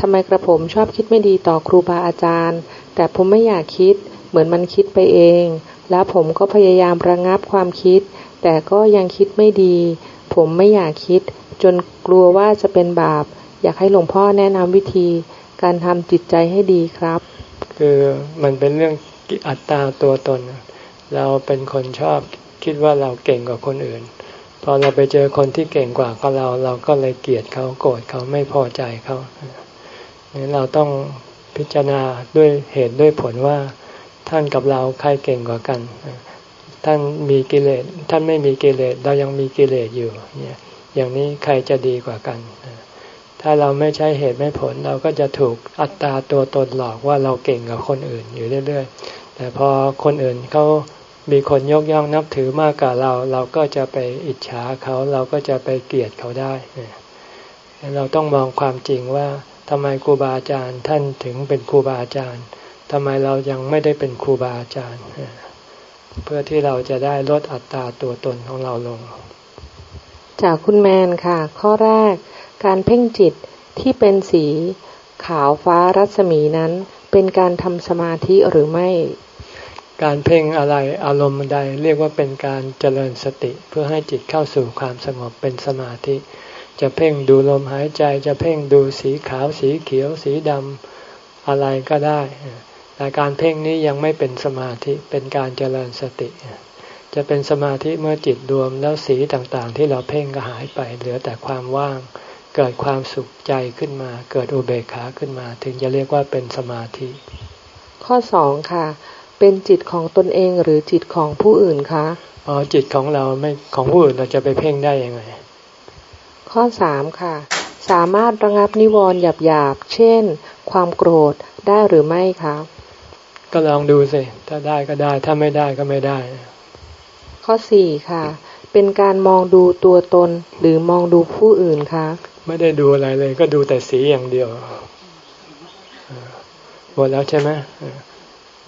ทำไมกระผมชอบคิดไม่ดีต่อครูบาอาจารย์ แต่ผมไม่อยากคิด เหมือนมันคิดไปเอง แล้วผมก็พยายามระงับความคิด แต่ก็ยังคิดไม่ดี ผมไม่อยากคิด จนกลัวว่าจะเป็นบาป อยากให้หลวงพ่อแนะนำวิธี การทำจิตใจให้ดีครับ คือมันเป็นเรื่อง อัตตาตัวตน เราเป็นคนชอบคิดว่าเราเก่งกว่าคนอื่น พอเราไปเจอคนที่เก่งกว่าก็เรา เราก็เลยเกลียดเขาโกรธเขาไม่พอใจเขาเราต้องพิจารณาด้วยเหตุด้วยผลว่าท่านกับเราใครเก่งกว่ากัน ท่านมีกิเลสท่านไม่มีกิเลสเรายังมีกิเลสอยู่เนี่ยอย่างนี้ใครจะดีกว่ากัน ถ้าเราไม่ใช้เหตุไม่ผล เราก็จะถูกอัตตาตัวตนหลอกว่าเราเก่งกว่าคนอื่นอยู่เรื่อยๆ แต่พอคนอื่นเขามีคนยกย่องนับถือมากกว่าเรา เราก็จะไปอิจฉาเขาเราก็จะไปเกลียดเขาได้ เราต้องมองความจริงว่าทำไมครูบาอาจารย์ท่านถึงเป็นครูบาอาจารย์ทำไมเรายังไม่ได้เป็นครูบาอาจารย์ เพื่อที่เราจะได้ลดอัตราตัวตนของเราลง จากคุณแมนค่ะ ข้อแรก การเพ่งจิตที่เป็นสี ขาวฟ้ารัศมีนั้น เป็นการทำสมาธิหรือไม่ การเพ่งอะไรอารมณ์ใดเรียกว่าเป็นการเจริญสติเพื่อให้จิตเข้าสู่ความสงบเป็นสมาธิ จะเพ่งดูลมหายใจจะเพ่งดูสีขาวสีเขียว สีดำอะไรก็ได้ แต่การเพ่งนี้ยังไม่เป็นสมาธิเป็นการเจริญสติจะเป็นสมาธิเมื่อจิตรวมแล้วสีต่างๆ ที่เราเพ่งก็หายไปเหลือแต่ความว่าง เกิดความสุขใจขึ้นมา เกิดอุเบกขาขึ้นมา ถึงจะเรียกว่าเป็นสมาธิ ข้อสองค่ะ เป็นจิตของตนเองหรือจิตของผู้อื่นคะอ๋อจิตของเราไม่ของผู้อื่นเราจะไปเพ่งได้ยังไง ข้อสามค่ะ สามารถระงับนิวรณ์หยาบๆเช่น ความโกรธได้หรือไม่คะก็ลองดูสิ ถ้าได้ก็ได้ ถ้าไม่ได้ก็ไม่ได้ ข้อสี่ค่ะ เป็นการมองดูตัวตนหรือมองดูผู้อื่นคะ ไม่ได้ดูอะไรเลย ก็ดูแต่สีอย่างเดียวหมดแล้วใช่ไหม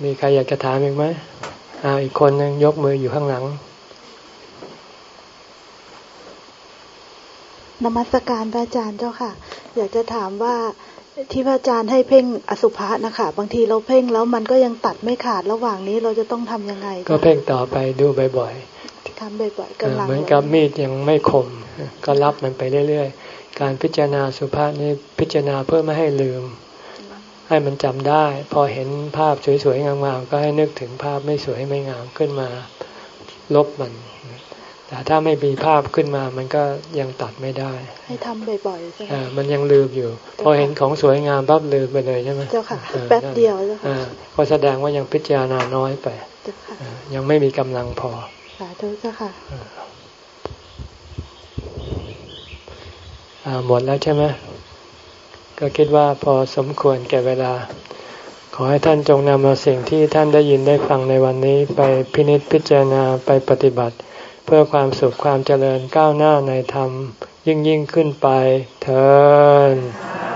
มีใครอยากจะถามอีกไหมอ่าอีกคนนึงยกมืออยู่ข้างหลังนมัสการพระอาจารย์เจ้าค่ะ อยากจะถามว่าที่พระอาจารย์ให้เพ่งอสุภะนะคะบางทีเราเพ่งแล้วมันก็ยังตัดไม่ขาดระหว่างนี้เราจะต้องทํำยังไง ก็เพ่งต่อไปดูบ่อยๆทำบ่อยๆกำลังเหมือนกับมีดยังไม่คม ก็รับมันไปเรื่อยๆ การพิจารณาสุภาษนี้พิจารณาเพื่อไม่ให้ลืม ให้มันจำได้ พอเห็นภาพสวยๆงามๆก็ให้นึกถึงภาพไม่สวยไม่งามขึ้นมา ลบมัน แต่ถ้าไม่มีภาพขึ้นมามันก็ยังตัดไม่ได้ ให้ทำบ่อยๆใช่ไหมอ่ามันยังลืมอยู่ พอเห็นของสวยงามปั๊บลืมไปเลยใช่ไหมเจ้าค่ะแป๊บเดียวเจ้าค่ะก็แสดงว่ายังพิจารณาน้อยไปเจ้าค่ะยังไม่มีกำลังพอสาธุเจ้าค่ะอ่า หมดแล้วใช่ไหมก็คิดว่าพอสมควรแก่เวลา ขอให้ท่านจงนำเอาสิ่งที่ท่านได้ยินได้ฟังในวันนี้ไปพินิจพิจารณาไปปฏิบัติ เพื่อความสุขความเจริญก้าวหน้าในธรรม ยิ่งยิ่งขึ้นไปเถิด